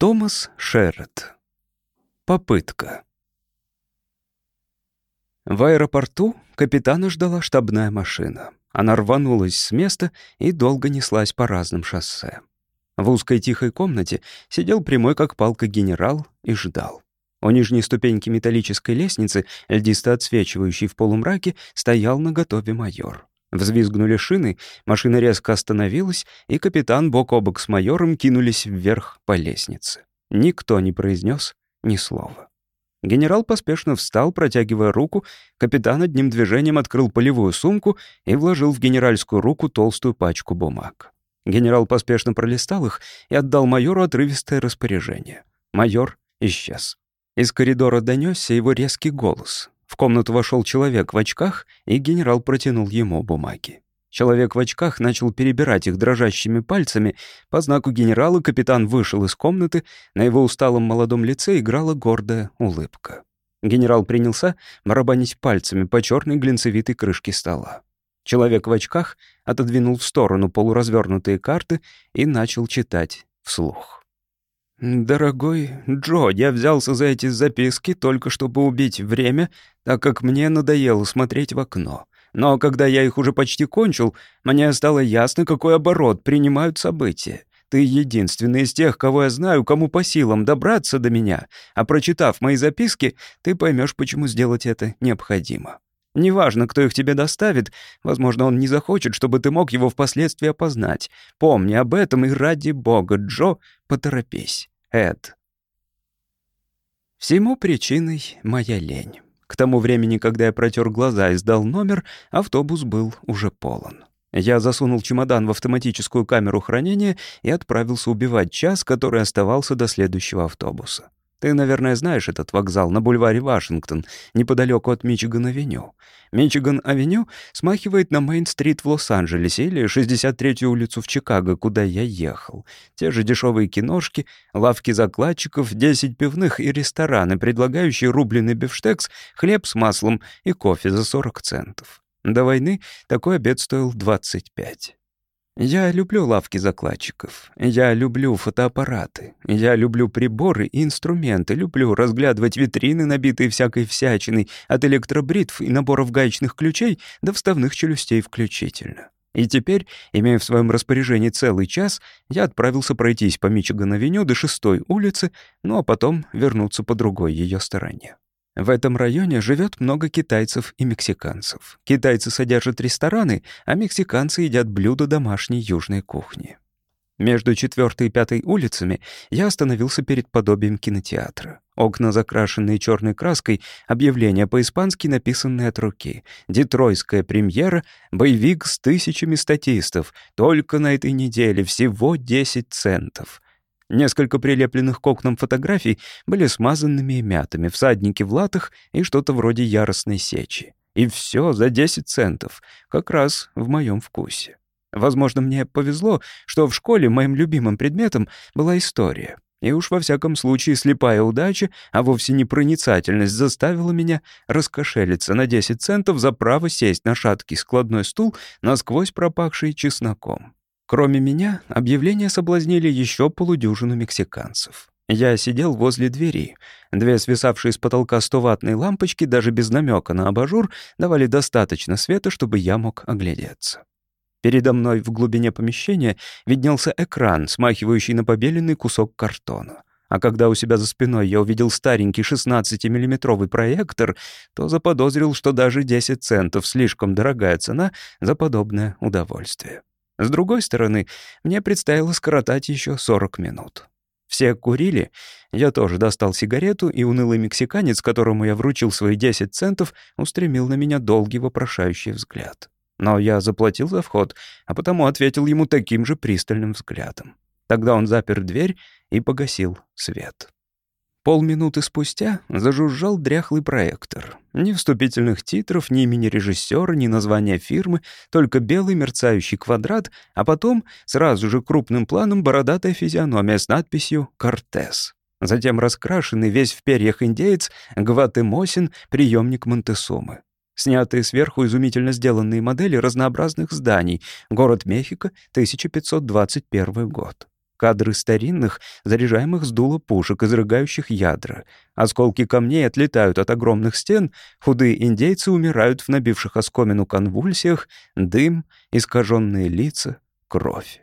Томас Шеррет. Попытка. В аэропорту капитана ждала штабная машина. Она рванулась с места и долго неслась по разным шоссе. В узкой тихой комнате сидел прямой как палка генерал и ждал. У нижней ступеньки металлической лестницы, льдисто отсвечивающей в полумраке, стоял на готове майор. Взвизгнули шины, машина резко остановилась, и капитан бок о бок с майором кинулись вверх по лестнице. Никто не произнес ни слова. Генерал поспешно встал, протягивая руку, капитан одним движением открыл полевую сумку и вложил в генеральскую руку толстую пачку бумаг. Генерал поспешно пролистал их и отдал майору отрывистое распоряжение. Майор исчез. Из коридора донесся его резкий голос. В комнату вошел человек в очках, и генерал протянул ему бумаги. Человек в очках начал перебирать их дрожащими пальцами. По знаку генерала капитан вышел из комнаты, на его усталом молодом лице играла гордая улыбка. Генерал принялся барабанить пальцами по черной глинцевитой крышке стола. Человек в очках отодвинул в сторону полуразвернутые карты и начал читать вслух. «Дорогой Джо, я взялся за эти записки только чтобы убить время, так как мне надоело смотреть в окно. Но когда я их уже почти кончил, мне стало ясно, какой оборот принимают события. Ты единственный из тех, кого я знаю, кому по силам добраться до меня, а прочитав мои записки, ты поймешь, почему сделать это необходимо. Неважно, кто их тебе доставит, возможно, он не захочет, чтобы ты мог его впоследствии опознать. Помни об этом и ради бога, Джо, поторопись. Эд. Всему причиной моя лень. К тому времени, когда я протер глаза и сдал номер, автобус был уже полон. Я засунул чемодан в автоматическую камеру хранения и отправился убивать час, который оставался до следующего автобуса. Ты, наверное, знаешь этот вокзал на бульваре Вашингтон, неподалеку от Мичиган-авеню. Мичиган-авеню смахивает на Мейн-стрит в Лос-Анджелесе или 63-ю улицу в Чикаго, куда я ехал. Те же дешевые киношки, лавки закладчиков, 10 пивных и рестораны, предлагающие рубленый бифштекс, хлеб с маслом и кофе за 40 центов. До войны такой обед стоил 25. Я люблю лавки закладчиков. Я люблю фотоаппараты. Я люблю приборы и инструменты. Люблю разглядывать витрины, набитые всякой всячиной, от электробритв и наборов гаечных ключей до вставных челюстей включительно. И теперь, имея в своем распоряжении целый час, я отправился пройтись по Мичиган-авеню до шестой улицы, ну а потом вернуться по другой ее стороне. В этом районе живет много китайцев и мексиканцев. Китайцы содержат рестораны, а мексиканцы едят блюда домашней южной кухни. Между четвертой и пятой улицами я остановился перед подобием кинотеатра. Окна, закрашенные черной краской, объявления по-испански, написанные от руки. Детройская премьера, боевик с тысячами статистов. Только на этой неделе всего 10 центов. Несколько прилепленных к окнам фотографий были смазанными и мятыми, всадники в латах и что-то вроде яростной сечи. И все за 10 центов, как раз в моем вкусе. Возможно, мне повезло, что в школе моим любимым предметом была история. И уж во всяком случае слепая удача, а вовсе не проницательность, заставила меня раскошелиться на 10 центов за право сесть на шаткий складной стул, насквозь пропахший чесноком. Кроме меня, объявления соблазнили еще полудюжину мексиканцев. Я сидел возле двери. Две свисавшие с потолка 100-ваттные лампочки, даже без намека на абажур, давали достаточно света, чтобы я мог оглядеться. Передо мной в глубине помещения виднелся экран, смахивающий на побеленный кусок картона. А когда у себя за спиной я увидел старенький 16-миллиметровый проектор, то заподозрил, что даже 10 центов — слишком дорогая цена за подобное удовольствие. С другой стороны, мне предстояло скоротать еще 40 минут. Все курили, я тоже достал сигарету, и унылый мексиканец, которому я вручил свои 10 центов, устремил на меня долгий вопрошающий взгляд. Но я заплатил за вход, а потому ответил ему таким же пристальным взглядом. Тогда он запер дверь и погасил свет. Полминуты спустя зажужжал дряхлый проектор. Ни вступительных титров, ни имени режиссера, ни названия фирмы, только белый мерцающий квадрат, а потом сразу же крупным планом бородатая физиономия с надписью «Кортес». Затем раскрашенный весь в перьях индеец Гватемосин, приемник Монтесумы. Снятые сверху изумительно сделанные модели разнообразных зданий. Город Мехико, 1521 год. Кадры старинных, заряжаемых с дула пушек, изрыгающих ядра. Осколки камней отлетают от огромных стен, худые индейцы умирают в набивших оскомину конвульсиях, дым, искаженные лица, кровь.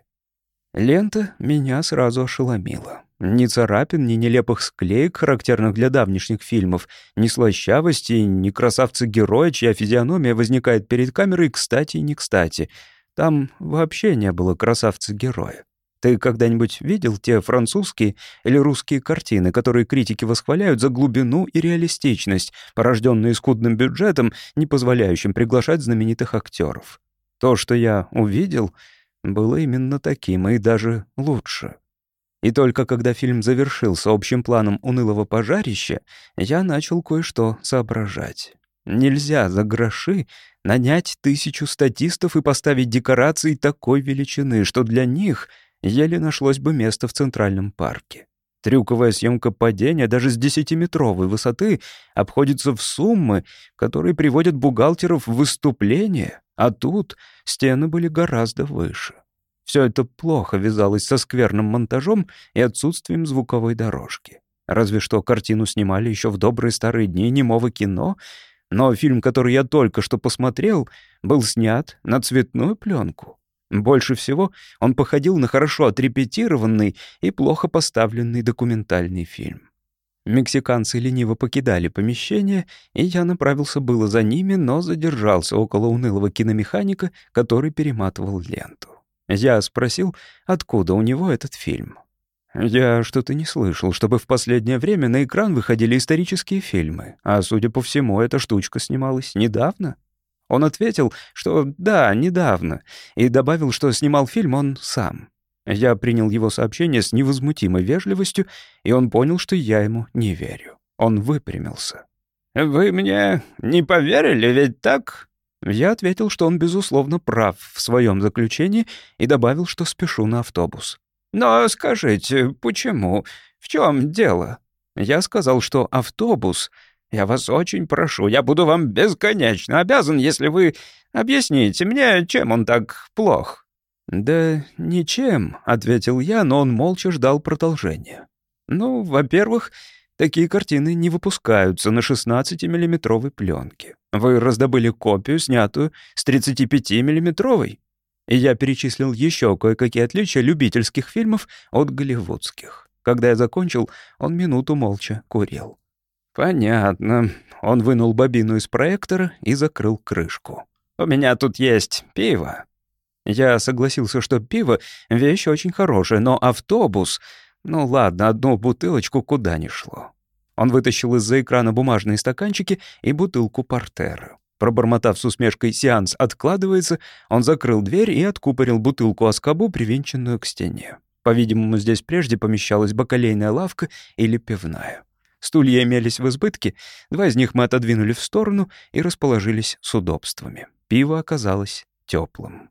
Лента меня сразу ошеломила. Ни царапин, ни нелепых склеек, характерных для давнишних фильмов, ни слащавости, ни красавца-героя, чья физиономия возникает перед камерой кстати и не кстати. Там вообще не было красавца-героя. Ты когда-нибудь видел те французские или русские картины, которые критики восхваляют за глубину и реалистичность, порожденные скудным бюджетом, не позволяющим приглашать знаменитых актеров? То, что я увидел, было именно таким, и даже лучше. И только когда фильм завершился общим планом унылого пожарища, я начал кое-что соображать. Нельзя за гроши нанять тысячу статистов и поставить декорации такой величины, что для них еле нашлось бы место в Центральном парке. Трюковая съемка падения даже с десятиметровой высоты обходится в суммы, которые приводят бухгалтеров в выступление, а тут стены были гораздо выше. Все это плохо вязалось со скверным монтажом и отсутствием звуковой дорожки. Разве что картину снимали еще в добрые старые дни немого кино, но фильм, который я только что посмотрел, был снят на цветную пленку. Больше всего он походил на хорошо отрепетированный и плохо поставленный документальный фильм. Мексиканцы лениво покидали помещение, и я направился было за ними, но задержался около унылого киномеханика, который перематывал ленту. Я спросил, откуда у него этот фильм. Я что-то не слышал, чтобы в последнее время на экран выходили исторические фильмы, а, судя по всему, эта штучка снималась недавно. Он ответил, что да, недавно, и добавил, что снимал фильм он сам. Я принял его сообщение с невозмутимой вежливостью, и он понял, что я ему не верю. Он выпрямился. «Вы мне не поверили, ведь так?» Я ответил, что он, безусловно, прав в своем заключении и добавил, что спешу на автобус. «Но скажите, почему? В чем дело?» Я сказал, что автобус... Я вас очень прошу, я буду вам бесконечно обязан, если вы объясните мне, чем он так плох». «Да ничем», — ответил я, но он молча ждал продолжения. «Ну, во-первых, Такие картины не выпускаются на 16-миллиметровой пленке. Вы раздобыли копию, снятую с 35-миллиметровой. И я перечислил еще кое-какие отличия любительских фильмов от голливудских. Когда я закончил, он минуту молча курил. «Понятно». Он вынул бобину из проектора и закрыл крышку. «У меня тут есть пиво». Я согласился, что пиво — вещь очень хорошая, но автобус ну ладно, одну бутылочку куда ни шло. Он вытащил из-за экрана бумажные стаканчики и бутылку портера. Пробормотав с усмешкой «сеанс откладывается», он закрыл дверь и откупорил бутылку оскобу, привинченную к стене. По-видимому, здесь прежде помещалась бакалейная лавка или пивная. Стулья имелись в избытке, два из них мы отодвинули в сторону и расположились с удобствами. Пиво оказалось теплым.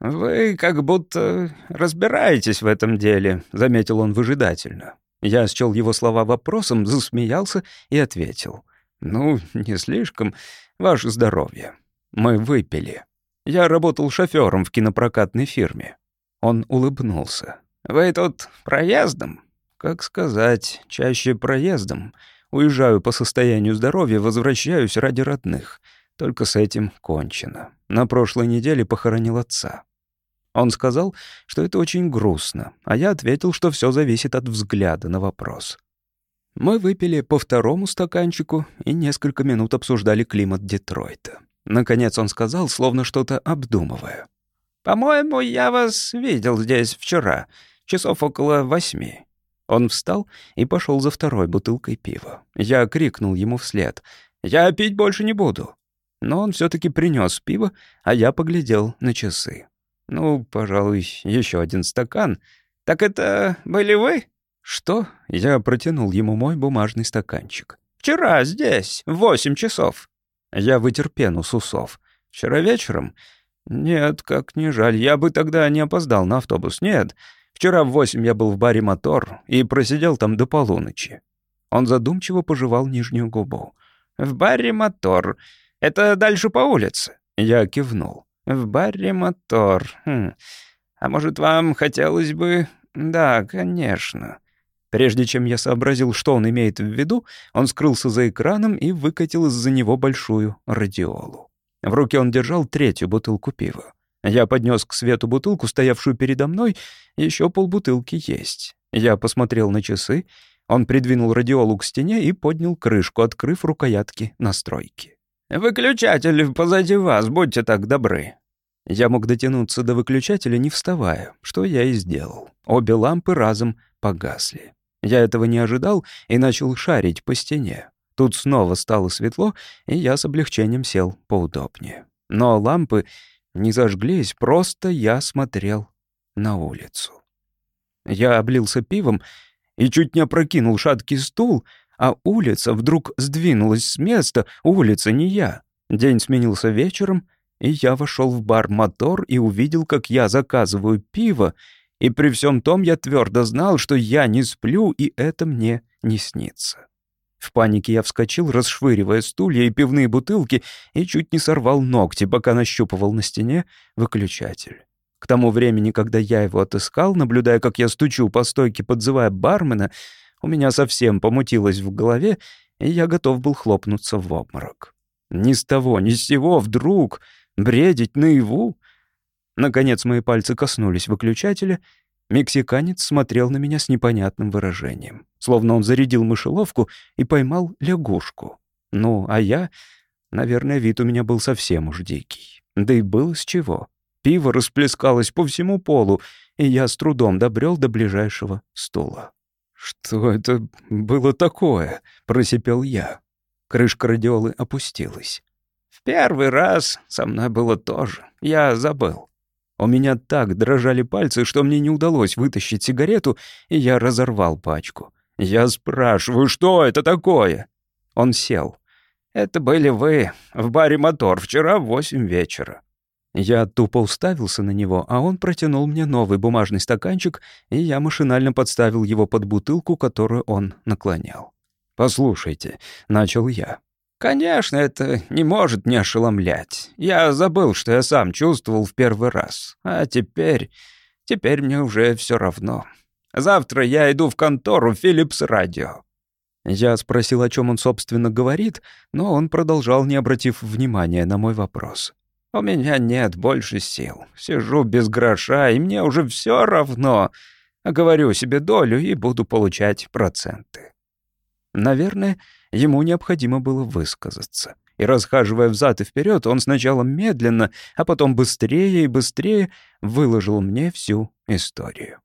«Вы как будто разбираетесь в этом деле», — заметил он выжидательно. Я счел его слова вопросом, засмеялся и ответил. «Ну, не слишком. Ваше здоровье. Мы выпили. Я работал шофёром в кинопрокатной фирме». Он улыбнулся. «Вы тут проездом?» «Как сказать, чаще проездом. Уезжаю по состоянию здоровья, возвращаюсь ради родных. Только с этим кончено. На прошлой неделе похоронил отца. Он сказал, что это очень грустно, а я ответил, что все зависит от взгляда на вопрос. Мы выпили по второму стаканчику и несколько минут обсуждали климат Детройта. Наконец он сказал, словно что-то обдумывая. «По-моему, я вас видел здесь вчера, часов около восьми». Он встал и пошел за второй бутылкой пива. Я крикнул ему вслед. «Я пить больше не буду». Но он все таки принес пиво, а я поглядел на часы. «Ну, пожалуй, еще один стакан. Так это были вы?» «Что?» — я протянул ему мой бумажный стаканчик. «Вчера здесь, в восемь часов». Я вытер пену с усов. «Вчера вечером?» «Нет, как не жаль, я бы тогда не опоздал на автобус, нет. Вчера в восемь я был в баре «Мотор» и просидел там до полуночи». Он задумчиво пожевал нижнюю губу. «В баре «Мотор». Это дальше по улице?» Я кивнул. В баре мотор. Хм. А может, вам хотелось бы «Да, конечно». Прежде чем я сообразил, что он имеет в виду, он скрылся за экраном и выкатил из-за него большую радиолу. В руке он держал третью бутылку пива. Я поднес к свету бутылку, стоявшую передо мной, еще полбутылки есть. Я посмотрел на часы, он придвинул радиолу к стене и поднял крышку, открыв рукоятки настройки. «Выключатель позади вас, будьте так добры». Я мог дотянуться до выключателя, не вставая, что я и сделал. Обе лампы разом погасли. Я этого не ожидал и начал шарить по стене. Тут снова стало светло, и я с облегчением сел поудобнее. Но лампы не зажглись, просто я смотрел на улицу. Я облился пивом и чуть не опрокинул шаткий стул, а улица вдруг сдвинулась с места, улица не я. День сменился вечером, и я вошел в бар «Мотор» и увидел, как я заказываю пиво, и при всем том я твердо знал, что я не сплю, и это мне не снится. В панике я вскочил, расшвыривая стулья и пивные бутылки, и чуть не сорвал ногти, пока нащупывал на стене выключатель. К тому времени, когда я его отыскал, наблюдая, как я стучу по стойке, подзывая бармена, у меня совсем помутилось в голове, и я готов был хлопнуться в обморок. Ни с того, ни с сего вдруг бредить наяву. Наконец мои пальцы коснулись выключателя. Мексиканец смотрел на меня с непонятным выражением, словно он зарядил мышеловку и поймал лягушку. Ну, а я... Наверное, вид у меня был совсем уж дикий. Да и было с чего. Пиво расплескалось по всему полу, и я с трудом добрел до ближайшего стула. «Что это было такое?» — просипел я. Крышка радиолы опустилась. «В первый раз со мной было тоже. Я забыл. У меня так дрожали пальцы, что мне не удалось вытащить сигарету, и я разорвал пачку. Я спрашиваю, что это такое?» Он сел. «Это были вы в баре «Мотор» вчера в восемь вечера. Я тупо уставился на него, а он протянул мне новый бумажный стаканчик, и я машинально подставил его под бутылку, которую он наклонял. «Послушайте», — начал я. «Конечно, это не может не ошеломлять. Я забыл, что я сам чувствовал в первый раз. А теперь... Теперь мне уже все равно. Завтра я иду в контору Philips Radio». Я спросил, о чем он, собственно, говорит, но он продолжал, не обратив внимания на мой вопрос. У меня нет больше сил. Сижу без гроша, и мне уже все равно. Говорю себе долю и буду получать проценты. Наверное, ему необходимо было высказаться. И расхаживая взад и вперед, он сначала медленно, а потом быстрее и быстрее выложил мне всю историю.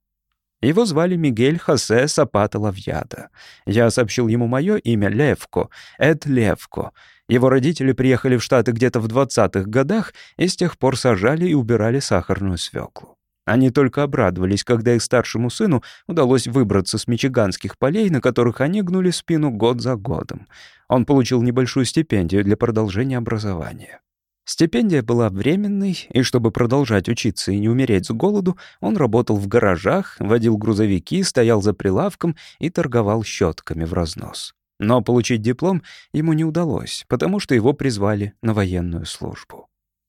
Его звали Мигель Хосе Сапата Лавьяда. Я сообщил ему мое имя Левко, Эд Левко, его родители приехали в Штаты где-то в 20-х годах и с тех пор сажали и убирали сахарную свеклу. Они только обрадовались, когда их старшему сыну удалось выбраться с мичиганских полей, на которых они гнули спину год за годом. Он получил небольшую стипендию для продолжения образования. Стипендия была временной, и чтобы продолжать учиться и не умереть с голоду, он работал в гаражах, водил грузовики, стоял за прилавком и торговал щетками в разнос. Но получить диплом ему не удалось, потому что его призвали на военную службу.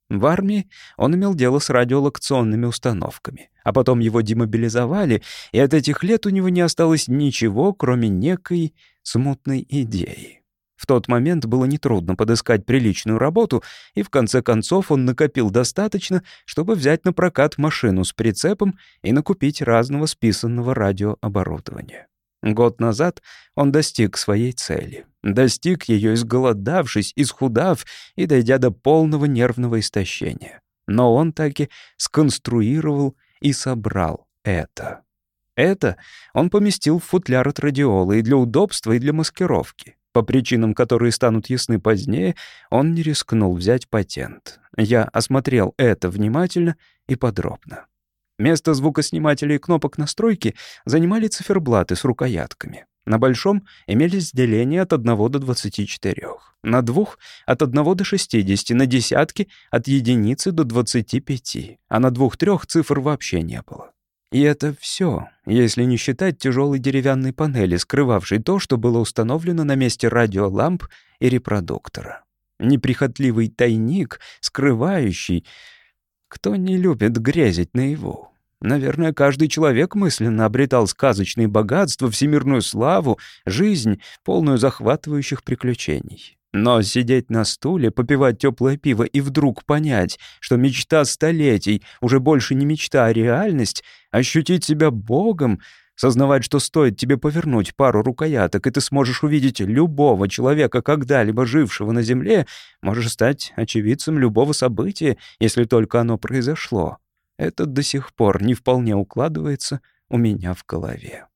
В армии он имел дело с радиолокационными установками, а потом его демобилизовали, и от этих лет у него не осталось ничего, кроме некой смутной идеи. В тот момент было нетрудно подыскать приличную работу, и в конце концов он накопил достаточно, чтобы взять на прокат машину с прицепом и накупить разного списанного радиооборудования. Год назад он достиг своей цели. Достиг ее, изголодавшись, исхудав и дойдя до полного нервного истощения. Но он таки сконструировал и собрал это. Это он поместил в футляр от радиола и для удобства, и для маскировки. По причинам, которые станут ясны позднее, он не рискнул взять патент. Я осмотрел это внимательно и подробно. Место звукоснимателей и кнопок настройки занимали циферблаты с рукоятками. На большом имелись деления от 1 до 24. На двух — от 1 до 60, на десятки — от единицы до 25, а на двух-трех цифр вообще не было. И это все, если не считать тяжелой деревянной панели, скрывавшей то, что было установлено на месте радиоламп и репродуктора. Неприхотливый тайник, скрывающий... Кто не любит грезить наяву? Наверное, каждый человек мысленно обретал сказочные богатства, всемирную славу, жизнь, полную захватывающих приключений. Но сидеть на стуле, попивать теплое пиво и вдруг понять, что мечта столетий уже больше не мечта, а реальность, ощутить себя Богом, сознавать, что стоит тебе повернуть пару рукояток, и ты сможешь увидеть любого человека, когда-либо жившего на земле, можешь стать очевидцем любого события, если только оно произошло это до сих пор не вполне укладывается у меня в голове.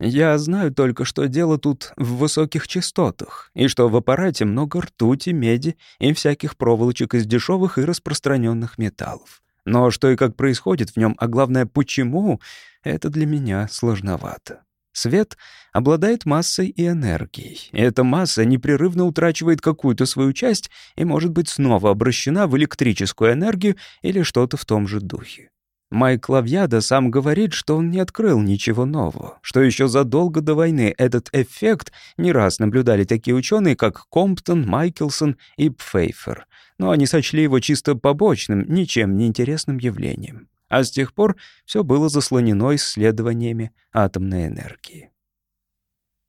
Я знаю только, что дело тут в высоких частотах, и что в аппарате много ртути, меди и всяких проволочек из дешевых и распространенных металлов. Но что и как происходит в нем, а главное, почему, это для меня сложновато. Свет обладает массой и энергией. И эта масса непрерывно утрачивает какую-то свою часть и может быть снова обращена в электрическую энергию или что-то в том же духе. Майк Лавьяда сам говорит, что он не открыл ничего нового, что еще задолго до войны этот эффект не раз наблюдали такие ученые, как Комптон, Майкелсон и Пфейфер, но они сочли его чисто побочным, ничем не интересным явлением а с тех пор все было заслонено исследованиями атомной энергии.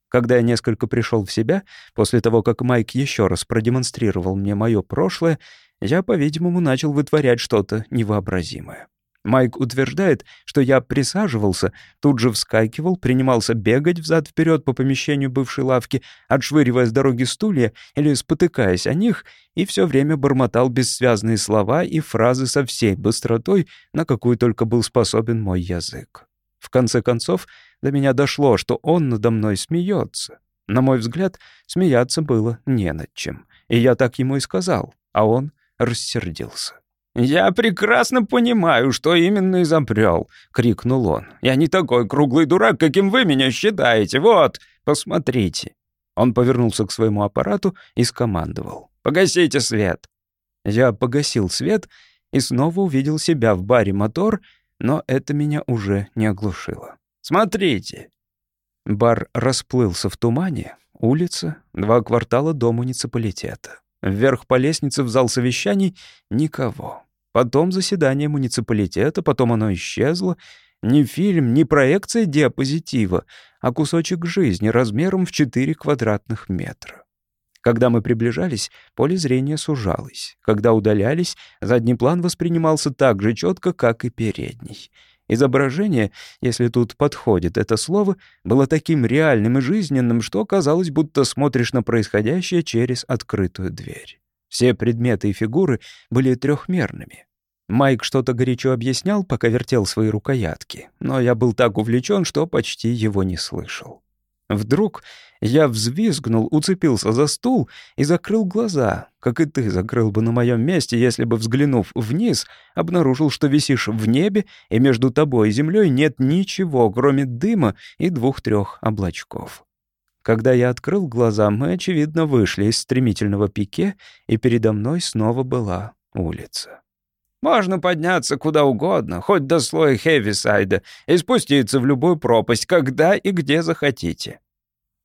Когда я несколько пришел в себя, после того, как Майк еще раз продемонстрировал мне мое прошлое, я, по-видимому, начал вытворять что-то невообразимое. Майк утверждает, что я присаживался, тут же вскакивал, принимался бегать взад-вперед по помещению бывшей лавки, отшвыривая с дороги стулья или спотыкаясь о них, и все время бормотал бессвязные слова и фразы со всей быстротой, на какую только был способен мой язык. В конце концов, до меня дошло, что он надо мной смеется. На мой взгляд, смеяться было не над чем. И я так ему и сказал, а он рассердился. «Я прекрасно понимаю, что именно изобрел», — крикнул он. «Я не такой круглый дурак, каким вы меня считаете. Вот, посмотрите». Он повернулся к своему аппарату и скомандовал. «Погасите свет». Я погасил свет и снова увидел себя в баре «Мотор», но это меня уже не оглушило. «Смотрите». Бар расплылся в тумане, улица, два квартала до муниципалитета. Вверх по лестнице в зал совещаний — никого. Потом заседание муниципалитета, потом оно исчезло. Не фильм, не проекция диапозитива, а кусочек жизни размером в 4 квадратных метра. Когда мы приближались, поле зрения сужалось. Когда удалялись, задний план воспринимался так же четко, как и передний. Изображение, если тут подходит это слово, было таким реальным и жизненным, что казалось, будто смотришь на происходящее через открытую дверь. Все предметы и фигуры были трехмерными. Майк что-то горячо объяснял, пока вертел свои рукоятки, но я был так увлечен, что почти его не слышал. Вдруг я взвизгнул, уцепился за стул и закрыл глаза, как и ты закрыл бы на моем месте, если бы, взглянув вниз, обнаружил, что висишь в небе, и между тобой и землей нет ничего, кроме дыма и двух-трех облачков. Когда я открыл глаза, мы, очевидно, вышли из стремительного пике, и передо мной снова была улица. Можно подняться куда угодно, хоть до слоя Хевисайда, и спуститься в любую пропасть, когда и где захотите.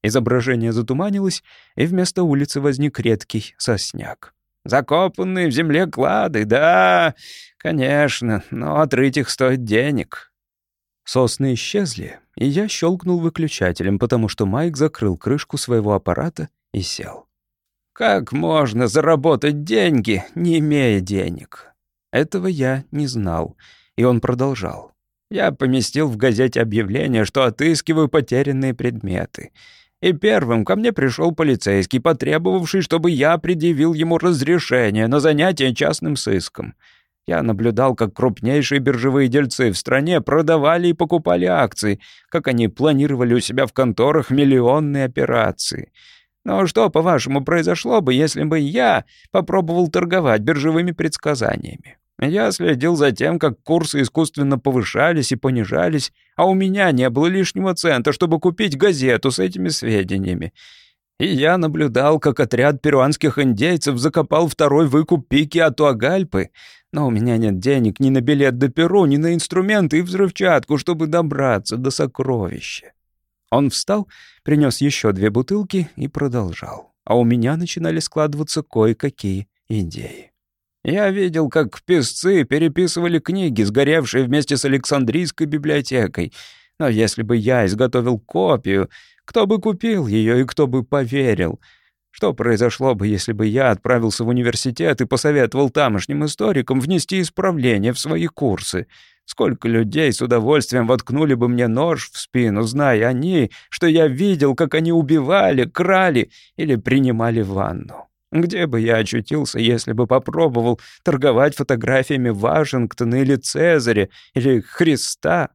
Изображение затуманилось, и вместо улицы возник редкий сосняк. Закопанные в земле клады, да, конечно, но отрыть их стоит денег. Сосны исчезли, и я щелкнул выключателем, потому что Майк закрыл крышку своего аппарата и сел. Как можно заработать деньги, не имея денег? Этого я не знал, и он продолжал. Я поместил в газете объявление, что отыскиваю потерянные предметы. И первым ко мне пришел полицейский, потребовавший, чтобы я предъявил ему разрешение на занятие частным сыском. Я наблюдал, как крупнейшие биржевые дельцы в стране продавали и покупали акции, как они планировали у себя в конторах миллионные операции — но что, по-вашему, произошло бы, если бы я попробовал торговать биржевыми предсказаниями? Я следил за тем, как курсы искусственно повышались и понижались, а у меня не было лишнего цента, чтобы купить газету с этими сведениями. И я наблюдал, как отряд перуанских индейцев закопал второй выкуп пики от Уагальпы, но у меня нет денег ни на билет до Перу, ни на инструменты и взрывчатку, чтобы добраться до сокровища. Он встал, принес еще две бутылки и продолжал. А у меня начинали складываться кое-какие идеи. Я видел, как песцы переписывали книги, сгоревшие вместе с Александрийской библиотекой. Но если бы я изготовил копию, кто бы купил ее и кто бы поверил? Что произошло бы, если бы я отправился в университет и посоветовал тамошним историкам внести исправления в свои курсы? Сколько людей с удовольствием воткнули бы мне нож в спину, зная они, что я видел, как они убивали, крали или принимали ванну. Где бы я очутился, если бы попробовал торговать фотографиями Вашингтона или Цезаря или Христа?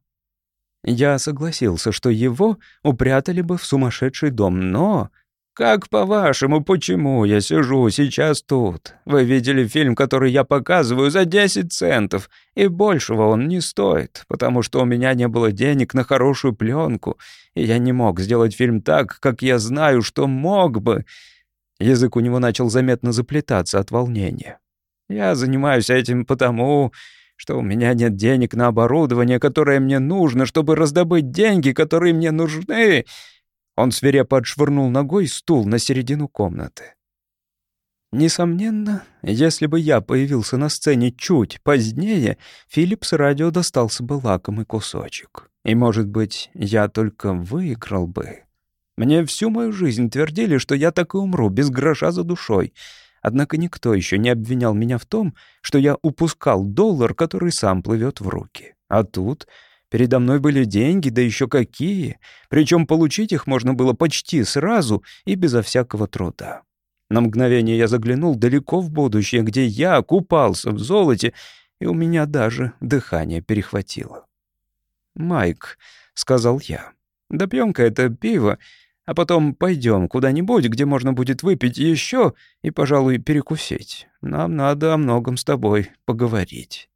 Я согласился, что его упрятали бы в сумасшедший дом, но... «Как по-вашему, почему я сижу сейчас тут? Вы видели фильм, который я показываю за 10 центов, и большего он не стоит, потому что у меня не было денег на хорошую пленку, и я не мог сделать фильм так, как я знаю, что мог бы». Язык у него начал заметно заплетаться от волнения. «Я занимаюсь этим потому, что у меня нет денег на оборудование, которое мне нужно, чтобы раздобыть деньги, которые мне нужны». Он свирепо отшвырнул ногой стул на середину комнаты. Несомненно, если бы я появился на сцене чуть позднее, Филлипс радио достался бы лакомый кусочек. И, может быть, я только выиграл бы. Мне всю мою жизнь твердили, что я так и умру, без гроша за душой — Однако никто еще не обвинял меня в том, что я упускал доллар, который сам плывет в руки. А тут передо мной были деньги, да еще какие. Причем получить их можно было почти сразу и безо всякого труда. На мгновение я заглянул далеко в будущее, где я купался в золоте, и у меня даже дыхание перехватило. «Майк», — сказал я, — «допьем-ка это пиво а потом пойдем куда-нибудь, где можно будет выпить еще и, пожалуй, перекусить. Нам надо о многом с тобой поговорить».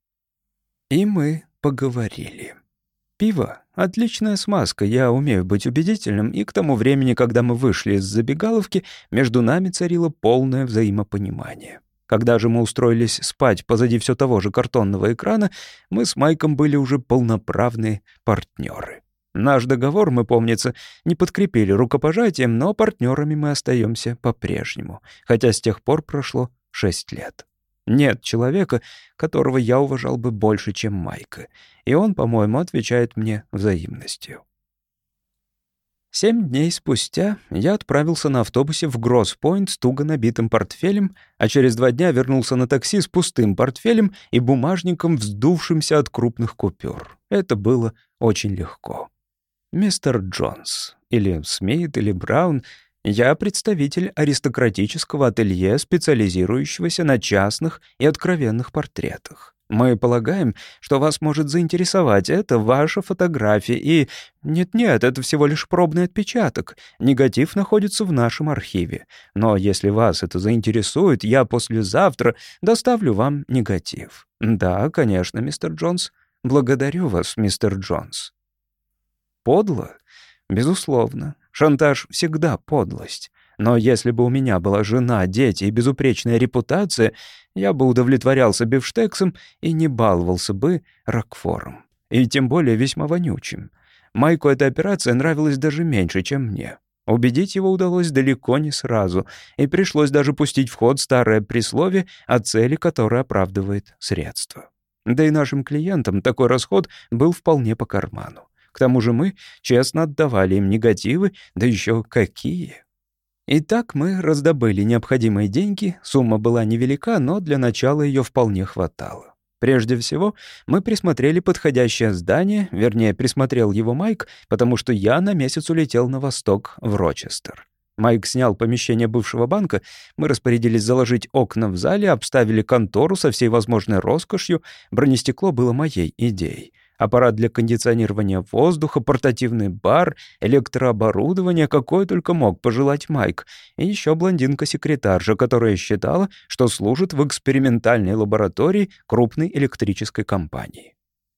И мы поговорили. Пиво — отличная смазка, я умею быть убедительным, и к тому времени, когда мы вышли из забегаловки, между нами царило полное взаимопонимание. Когда же мы устроились спать позади все того же картонного экрана, мы с Майком были уже полноправные партнеры. Наш договор, мы, помнится, не подкрепили рукопожатием, но партнерами мы остаемся по-прежнему, хотя с тех пор прошло шесть лет. Нет человека, которого я уважал бы больше, чем Майка, и он, по-моему, отвечает мне взаимностью. Семь дней спустя я отправился на автобусе в Гросс-Пойнт с туго набитым портфелем, а через два дня вернулся на такси с пустым портфелем и бумажником, вздувшимся от крупных купюр. Это было очень легко. «Мистер Джонс» или Смит или Браун я представитель аристократического ателье, специализирующегося на частных и откровенных портретах. Мы полагаем, что вас может заинтересовать это ваша фотография и... Нет-нет, это всего лишь пробный отпечаток. Негатив находится в нашем архиве. Но если вас это заинтересует, я послезавтра доставлю вам негатив. Да, конечно, мистер Джонс. Благодарю вас, мистер Джонс. Подло? Безусловно. Шантаж всегда подлость. Но если бы у меня была жена, дети и безупречная репутация, я бы удовлетворялся бифштексом и не баловался бы ракфором. И тем более весьма вонючим. Майку эта операция нравилась даже меньше, чем мне. Убедить его удалось далеко не сразу, и пришлось даже пустить в ход старое присловие о цели, которая оправдывает средства. Да и нашим клиентам такой расход был вполне по карману. К тому же мы честно отдавали им негативы, да еще какие. Итак, мы раздобыли необходимые деньги, сумма была невелика, но для начала ее вполне хватало. Прежде всего, мы присмотрели подходящее здание, вернее, присмотрел его Майк, потому что я на месяц улетел на восток, в Рочестер. Майк снял помещение бывшего банка, мы распорядились заложить окна в зале, обставили контору со всей возможной роскошью, бронестекло было моей идеей — аппарат для кондиционирования воздуха, портативный бар, электрооборудование, какое только мог пожелать Майк, и еще блондинка-секретарша, которая считала, что служит в экспериментальной лаборатории крупной электрической компании.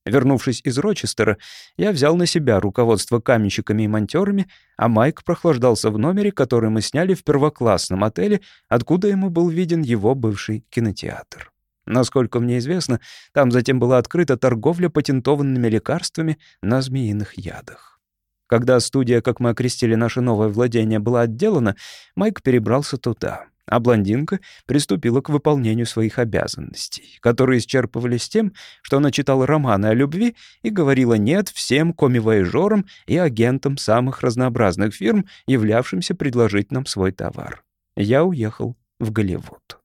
Вернувшись из Рочестера, я взял на себя руководство каменщиками и монтёрами, а Майк прохлаждался в номере, который мы сняли в первоклассном отеле, откуда ему был виден его бывший кинотеатр. Насколько мне известно, там затем была открыта торговля патентованными лекарствами на змеиных ядах. Когда студия, как мы окрестили наше новое владение, была отделана, Майк перебрался туда. а блондинка приступила к выполнению своих обязанностей, которые исчерпывались тем, что она читала романы о любви и говорила «нет» всем комивояжерам и агентам самых разнообразных фирм, являвшимся предложить нам свой товар. Я уехал в Голливуд.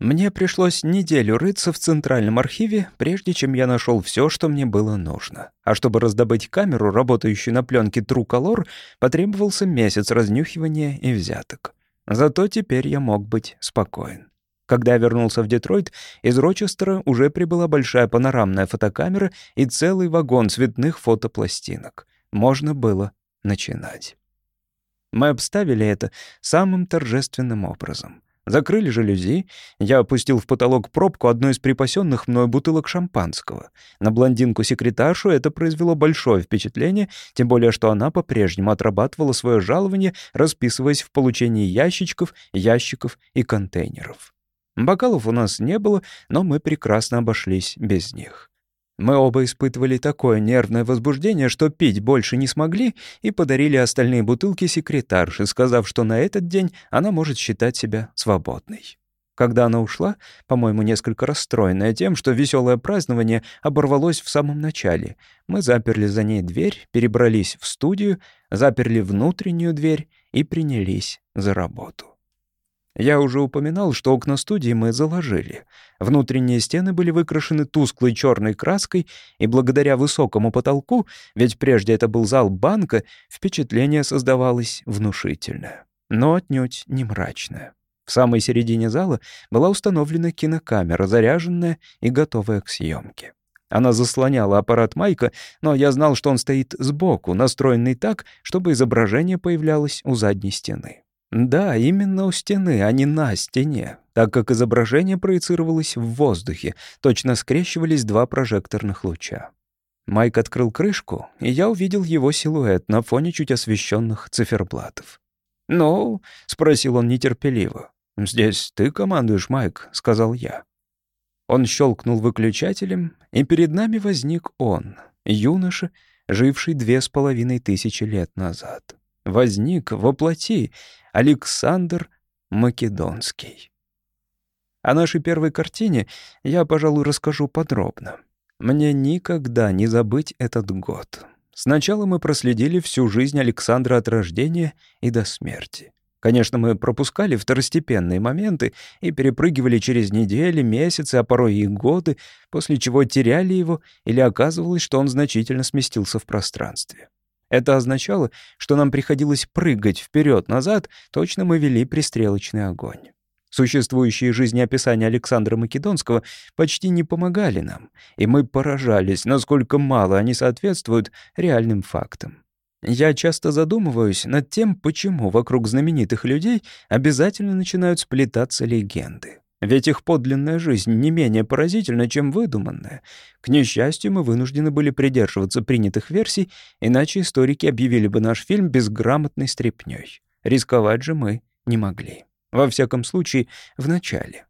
Мне пришлось неделю рыться в Центральном архиве, прежде чем я нашел все, что мне было нужно. А чтобы раздобыть камеру, работающую на пленке True Color, потребовался месяц разнюхивания и взяток. Зато теперь я мог быть спокоен. Когда я вернулся в Детройт, из Рочестера уже прибыла большая панорамная фотокамера и целый вагон цветных фотопластинок. Можно было начинать. Мы обставили это самым торжественным образом — Закрыли жалюзи, я опустил в потолок пробку одной из припасенных мной бутылок шампанского. На блондинку-секретаршу это произвело большое впечатление, тем более что она по-прежнему отрабатывала свое жалование, расписываясь в получении ящичков, ящиков и контейнеров. Бокалов у нас не было, но мы прекрасно обошлись без них. Мы оба испытывали такое нервное возбуждение, что пить больше не смогли, и подарили остальные бутылки секретарше, сказав, что на этот день она может считать себя свободной. Когда она ушла, по-моему, несколько расстроенная тем, что веселое празднование оборвалось в самом начале, мы заперли за ней дверь, перебрались в студию, заперли внутреннюю дверь и принялись за работу. Я уже упоминал, что окна студии мы заложили. Внутренние стены были выкрашены тусклой черной краской, и благодаря высокому потолку, ведь прежде это был зал банка, впечатление создавалось внушительное, но отнюдь не мрачное. В самой середине зала была установлена кинокамера, заряженная и готовая к съемке. Она заслоняла аппарат Майка, но я знал, что он стоит сбоку, настроенный так, чтобы изображение появлялось у задней стены. Да, именно у стены, а не на стене, так как изображение проецировалось в воздухе, точно скрещивались два прожекторных луча. Майк открыл крышку, и я увидел его силуэт на фоне чуть освещенных циферблатов. «Ну?» — спросил он нетерпеливо. «Здесь ты командуешь, Майк», — сказал я. Он щелкнул выключателем, и перед нами возник он, юноша, живший две с половиной тысячи лет назад. Возник воплоти Александр Македонский. О нашей первой картине я, пожалуй, расскажу подробно. Мне никогда не забыть этот год. Сначала мы проследили всю жизнь Александра от рождения и до смерти. Конечно, мы пропускали второстепенные моменты и перепрыгивали через недели, месяцы, а порой и годы, после чего теряли его или оказывалось, что он значительно сместился в пространстве. Это означало, что нам приходилось прыгать вперед-назад, точно мы вели пристрелочный огонь. Существующие жизнеописания Александра Македонского почти не помогали нам, и мы поражались, насколько мало они соответствуют реальным фактам. Я часто задумываюсь над тем, почему вокруг знаменитых людей обязательно начинают сплетаться легенды. Ведь их подлинная жизнь не менее поразительна, чем выдуманная. К несчастью, мы вынуждены были придерживаться принятых версий, иначе историки объявили бы наш фильм безграмотной стряпнёй. Рисковать же мы не могли. Во всяком случае, в начале.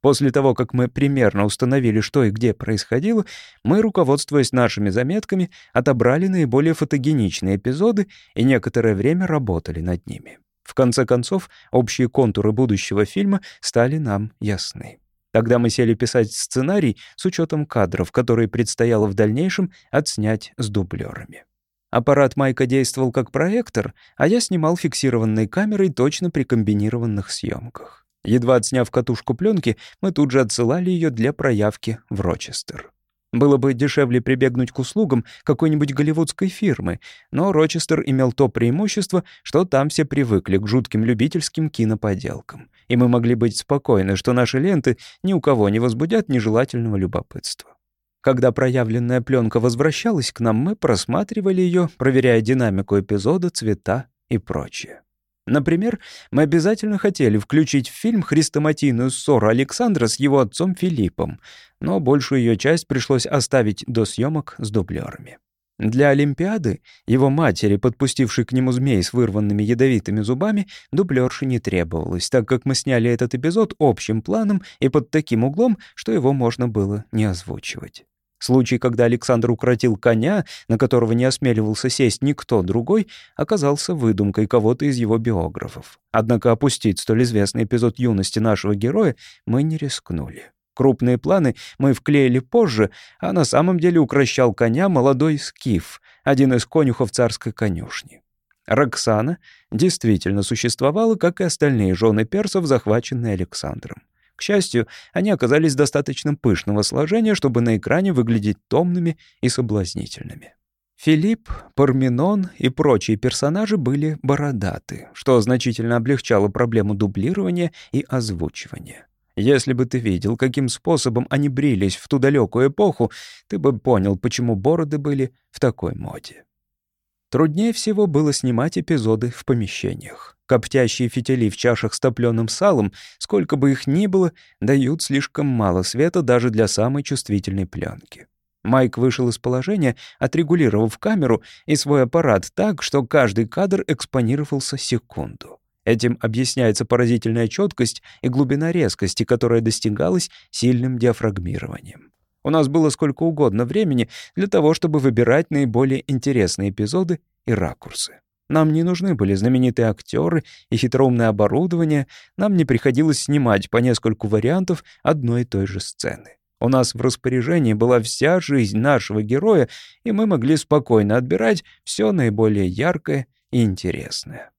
После того, как мы примерно установили, что и где происходило, мы, руководствуясь нашими заметками, отобрали наиболее фотогеничные эпизоды и некоторое время работали над ними. В конце концов, общие контуры будущего фильма стали нам ясны. Тогда мы сели писать сценарий с учетом кадров, которые предстояло в дальнейшем отснять с дублерами. Аппарат Майка действовал как проектор, а я снимал фиксированной камерой точно при комбинированных съемках. Едва отсняв катушку пленки, мы тут же отсылали ее для проявки в Рочестер. Было бы дешевле прибегнуть к услугам какой-нибудь голливудской фирмы, но Рочестер имел то преимущество, что там все привыкли к жутким любительским киноподелкам, и мы могли быть спокойны, что наши ленты ни у кого не возбудят нежелательного любопытства. Когда проявленная пленка возвращалась к нам, мы просматривали ее, проверяя динамику эпизода, цвета и прочее. Например, мы обязательно хотели включить в фильм хрестоматийную ссору Александра с его отцом Филиппом, но большую ее часть пришлось оставить до съемок с дублерами. Для Олимпиады, его матери, подпустившей к нему змей с вырванными ядовитыми зубами, дублерши не требовалось, так как мы сняли этот эпизод общим планом и под таким углом, что его можно было не озвучивать. Случай, когда Александр укротил коня, на которого не осмеливался сесть никто другой, оказался выдумкой кого-то из его биографов. Однако опустить столь известный эпизод юности нашего героя мы не рискнули. Крупные планы мы вклеили позже, а на самом деле укращал коня молодой скиф, один из конюхов царской конюшни. Роксана действительно существовала, как и остальные жены персов, захваченные Александром. К счастью, они оказались достаточно пышного сложения, чтобы на экране выглядеть томными и соблазнительными. Филипп, Парменон и прочие персонажи были бородаты, что значительно облегчало проблему дублирования и озвучивания. Если бы ты видел, каким способом они брились в ту далекую эпоху, ты бы понял, почему бороды были в такой моде. Труднее всего было снимать эпизоды в помещениях. Коптящие фитили в чашах с топленым салом, сколько бы их ни было, дают слишком мало света даже для самой чувствительной пленки. Майк вышел из положения, отрегулировав камеру и свой аппарат так, что каждый кадр экспонировался секунду. Этим объясняется поразительная четкость и глубина резкости, которая достигалась сильным диафрагмированием. У нас было сколько угодно времени для того, чтобы выбирать наиболее интересные эпизоды и ракурсы. Нам не нужны были знаменитые актеры и хитроумное оборудование, нам не приходилось снимать по нескольку вариантов одной и той же сцены. У нас в распоряжении была вся жизнь нашего героя, и мы могли спокойно отбирать все наиболее яркое и интересное.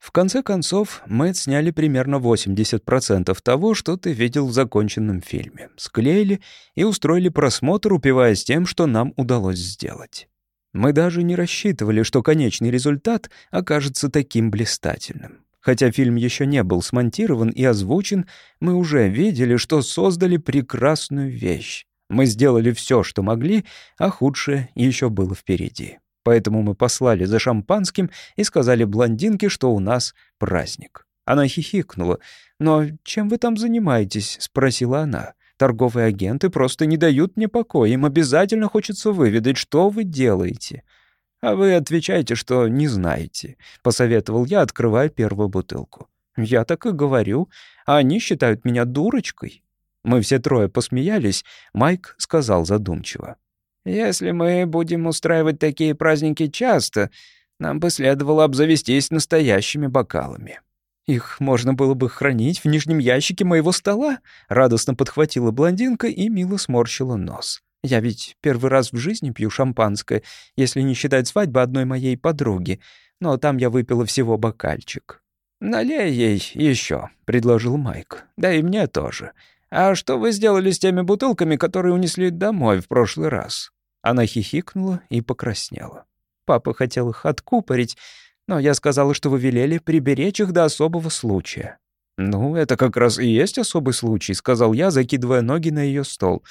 В конце концов, мы сняли примерно 80% того, что ты видел в законченном фильме, склеили и устроили просмотр, упиваясь тем, что нам удалось сделать. Мы даже не рассчитывали, что конечный результат окажется таким блистательным. Хотя фильм еще не был смонтирован и озвучен, мы уже видели, что создали прекрасную вещь. Мы сделали все, что могли, а худшее еще было впереди. Поэтому мы послали за шампанским и сказали блондинке, что у нас праздник. Она хихикнула. «Но чем вы там занимаетесь?» — спросила она. «Торговые агенты просто не дают мне покоя. Им обязательно хочется выведать, что вы делаете». «А вы отвечаете, что не знаете», — посоветовал я, открывая первую бутылку. «Я так и говорю. А они считают меня дурочкой». Мы все трое посмеялись. Майк сказал задумчиво. Если мы будем устраивать такие праздники часто, нам бы следовало обзавестись настоящими бокалами. Их можно было бы хранить в нижнем ящике моего стола, радостно подхватила блондинка и мило сморщила нос. Я ведь первый раз в жизни пью шампанское, если не считать свадьбы одной моей подруги, но там я выпила всего бокальчик. «Налей ей еще», — предложил Майк. «Да и мне тоже. А что вы сделали с теми бутылками, которые унесли домой в прошлый раз?» Она хихикнула и покраснела. Папа хотел их откупорить, но я сказала, что вы велели приберечь их до особого случая. «Ну, это как раз и есть особый случай», — сказал я, закидывая ноги на ее стол.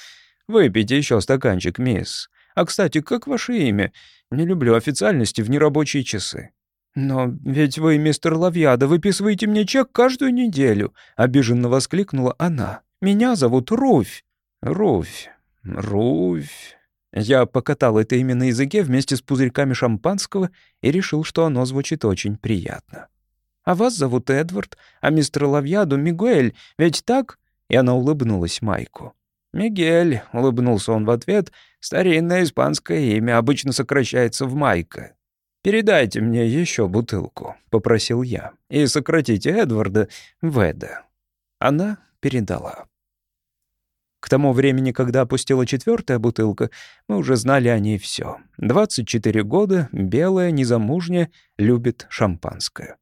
«Выпейте еще стаканчик, мисс. А, кстати, как ваше имя? Не люблю официальности в нерабочие часы». «Но ведь вы, мистер Лавьяда, выписываете мне чек каждую неделю», — обиженно воскликнула она. «Меня зовут Руфь». «Руфь, Руфь...» Я покатал это имя на языке вместе с пузырьками шампанского и решил, что оно звучит очень приятно. «А вас зовут Эдвард, а мистер Лавьяду — Мигуэль, ведь так?» И она улыбнулась Майку. «Мигель», — улыбнулся он в ответ, — «старинное испанское имя, обычно сокращается в Майка». «Передайте мне еще бутылку», — попросил я, — «и сократите Эдварда в Эда». Она передала. К тому времени, когда опустила четвертая бутылка, мы уже знали о ней все. 24 года, белая, незамужняя, любит шампанское.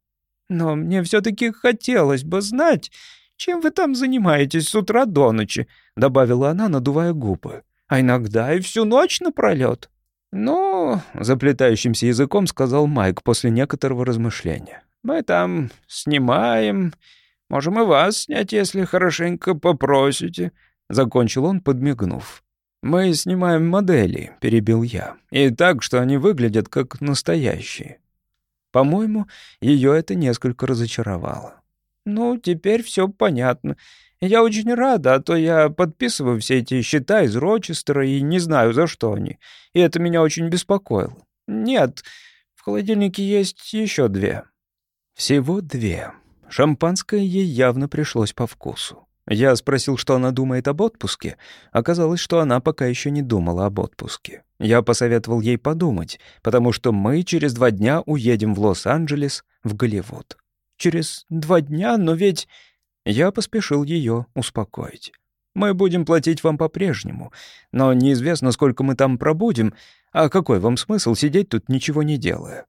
«Но мне все таки хотелось бы знать, чем вы там занимаетесь с утра до ночи», — добавила она, надувая губы. «А иногда и всю ночь напролёт». «Ну», — заплетающимся языком сказал Майк после некоторого размышления. «Мы там снимаем. Можем и вас снять, если хорошенько попросите. Закончил он, подмигнув. «Мы снимаем модели», — перебил я. «И так, что они выглядят как настоящие». По-моему, ее это несколько разочаровало. «Ну, теперь все понятно. Я очень рада, а то я подписываю все эти счета из Рочестера и не знаю, за что они. И это меня очень беспокоило. Нет, в холодильнике есть еще две». Всего две. Шампанское ей явно пришлось по вкусу. Я спросил, что она думает об отпуске. Оказалось, что она пока еще не думала об отпуске. Я посоветовал ей подумать, потому что мы через два дня уедем в Лос-Анджелес, в Голливуд. Через два дня, но ведь... Я поспешил ее успокоить. Мы будем платить вам по-прежнему, но неизвестно, сколько мы там пробудем, а какой вам смысл сидеть тут, ничего не делая?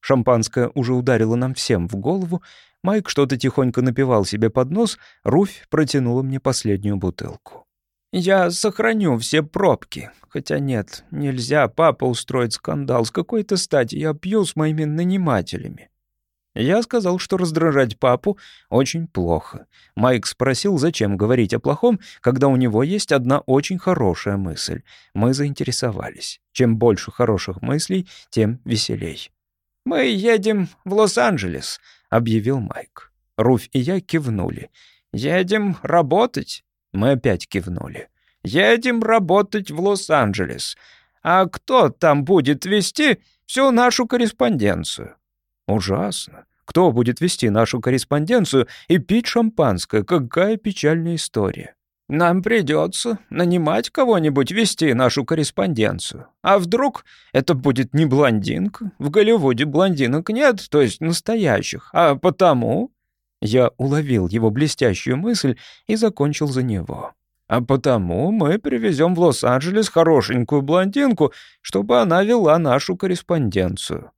Шампанское уже ударило нам всем в голову, Майк что-то тихонько напивал себе под нос, Руфь протянула мне последнюю бутылку. «Я сохраню все пробки. Хотя нет, нельзя, папа устроит скандал. С какой-то стати я пью с моими нанимателями». Я сказал, что раздражать папу очень плохо. Майк спросил, зачем говорить о плохом, когда у него есть одна очень хорошая мысль. Мы заинтересовались. Чем больше хороших мыслей, тем веселей. «Мы едем в Лос-Анджелес», — объявил Майк. Руфь и я кивнули. «Едем работать?» Мы опять кивнули. «Едем работать в Лос-Анджелес. А кто там будет вести всю нашу корреспонденцию?» «Ужасно. Кто будет вести нашу корреспонденцию и пить шампанское? Какая печальная история». Нам придется нанимать кого-нибудь вести нашу корреспонденцию. А вдруг это будет не блондинка? В Голливуде блондинок нет, то есть настоящих. А потому...» Я уловил его блестящую мысль и закончил за него. «А потому мы привезем в Лос-Анджелес хорошенькую блондинку, чтобы она вела нашу корреспонденцию».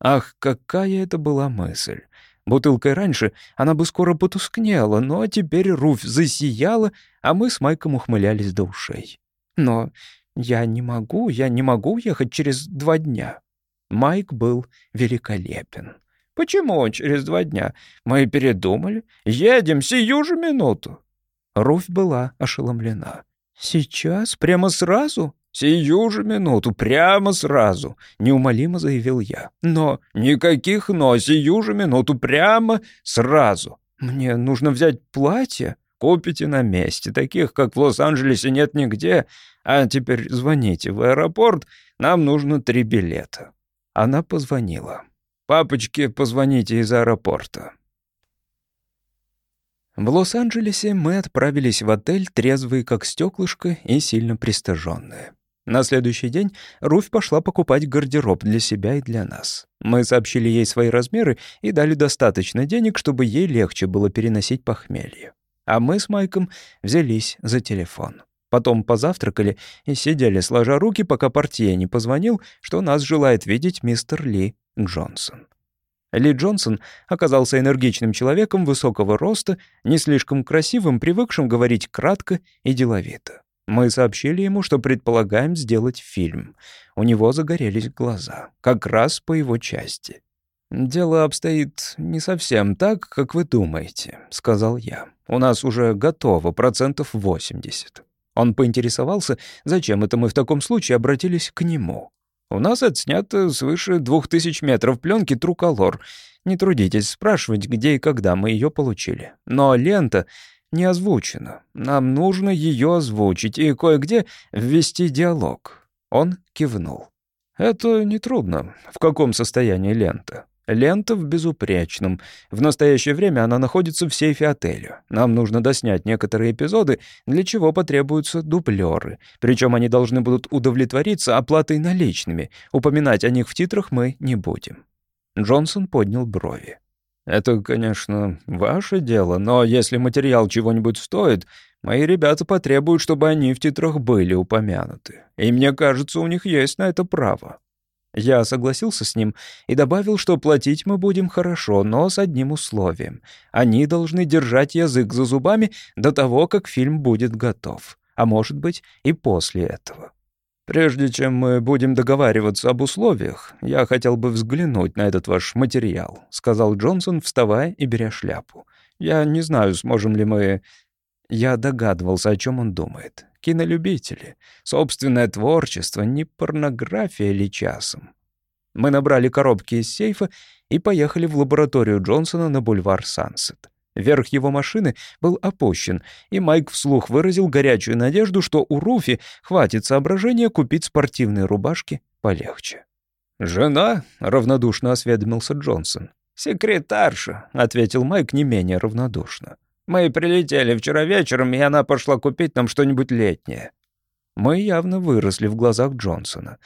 Ах, какая это была мысль! Бутылкой раньше она бы скоро потускнела, но теперь Руфь засияла, а мы с Майком ухмылялись до ушей. Но я не могу, я не могу ехать через два дня. Майк был великолепен. «Почему через два дня? Мы передумали. Едем сию же минуту». Руфь была ошеломлена. «Сейчас? Прямо сразу?» «Сию же минуту, прямо сразу», — неумолимо заявил я. «Но никаких «но», сию же минуту, прямо сразу. Мне нужно взять платье. Купите на месте, таких, как в Лос-Анджелесе, нет нигде. А теперь звоните в аэропорт, нам нужно три билета». Она позвонила. «Папочке позвоните из аэропорта». В Лос-Анджелесе мы отправились в отель, трезвые как стеклышко и сильно пристыженные. На следующий день Руфь пошла покупать гардероб для себя и для нас. Мы сообщили ей свои размеры и дали достаточно денег, чтобы ей легче было переносить похмелье. А мы с Майком взялись за телефон. Потом позавтракали и сидели, сложа руки, пока портье не позвонил, что нас желает видеть мистер Ли Джонсон. Ли Джонсон оказался энергичным человеком высокого роста, не слишком красивым, привыкшим говорить кратко и деловито. Мы сообщили ему, что предполагаем сделать фильм. У него загорелись глаза, как раз по его части. «Дело обстоит не совсем так, как вы думаете», — сказал я. «У нас уже готово процентов 80». Он поинтересовался, зачем это мы в таком случае обратились к нему. «У нас отснято свыше двух тысяч метров пленки «Труколор». Не трудитесь спрашивать, где и когда мы ее получили. Но лента не озвучена. Нам нужно ее озвучить и кое-где ввести диалог». Он кивнул. «Это нетрудно. В каком состоянии лента?» Лента в безупречном. В настоящее время она находится в сейфе отеля. Нам нужно доснять некоторые эпизоды, для чего потребуются дублеры. Причем они должны будут удовлетвориться оплатой наличными. Упоминать о них в титрах мы не будем. Джонсон поднял брови. Это, конечно, ваше дело, но если материал чего-нибудь стоит, мои ребята потребуют, чтобы они в титрах были упомянуты. И мне кажется, у них есть на это право. Я согласился с ним и добавил, что платить мы будем хорошо, но с одним условием. Они должны держать язык за зубами до того, как фильм будет готов. А может быть, и после этого. «Прежде чем мы будем договариваться об условиях, я хотел бы взглянуть на этот ваш материал», — сказал Джонсон, вставая и беря шляпу. «Я не знаю, сможем ли мы...» Я догадывался, о чем он думает. Кинолюбители. Собственное творчество, не порнография ли часом. Мы набрали коробки из сейфа и поехали в лабораторию Джонсона на бульвар Сансет. Верх его машины был опущен, и Майк вслух выразил горячую надежду, что у Руфи хватит соображения купить спортивные рубашки полегче. «Жена?» — равнодушно осведомился Джонсон. «Секретарша», — ответил Майк не менее равнодушно. Мы прилетели вчера вечером, и она пошла купить нам что-нибудь летнее». Мы явно выросли в глазах Джонсона.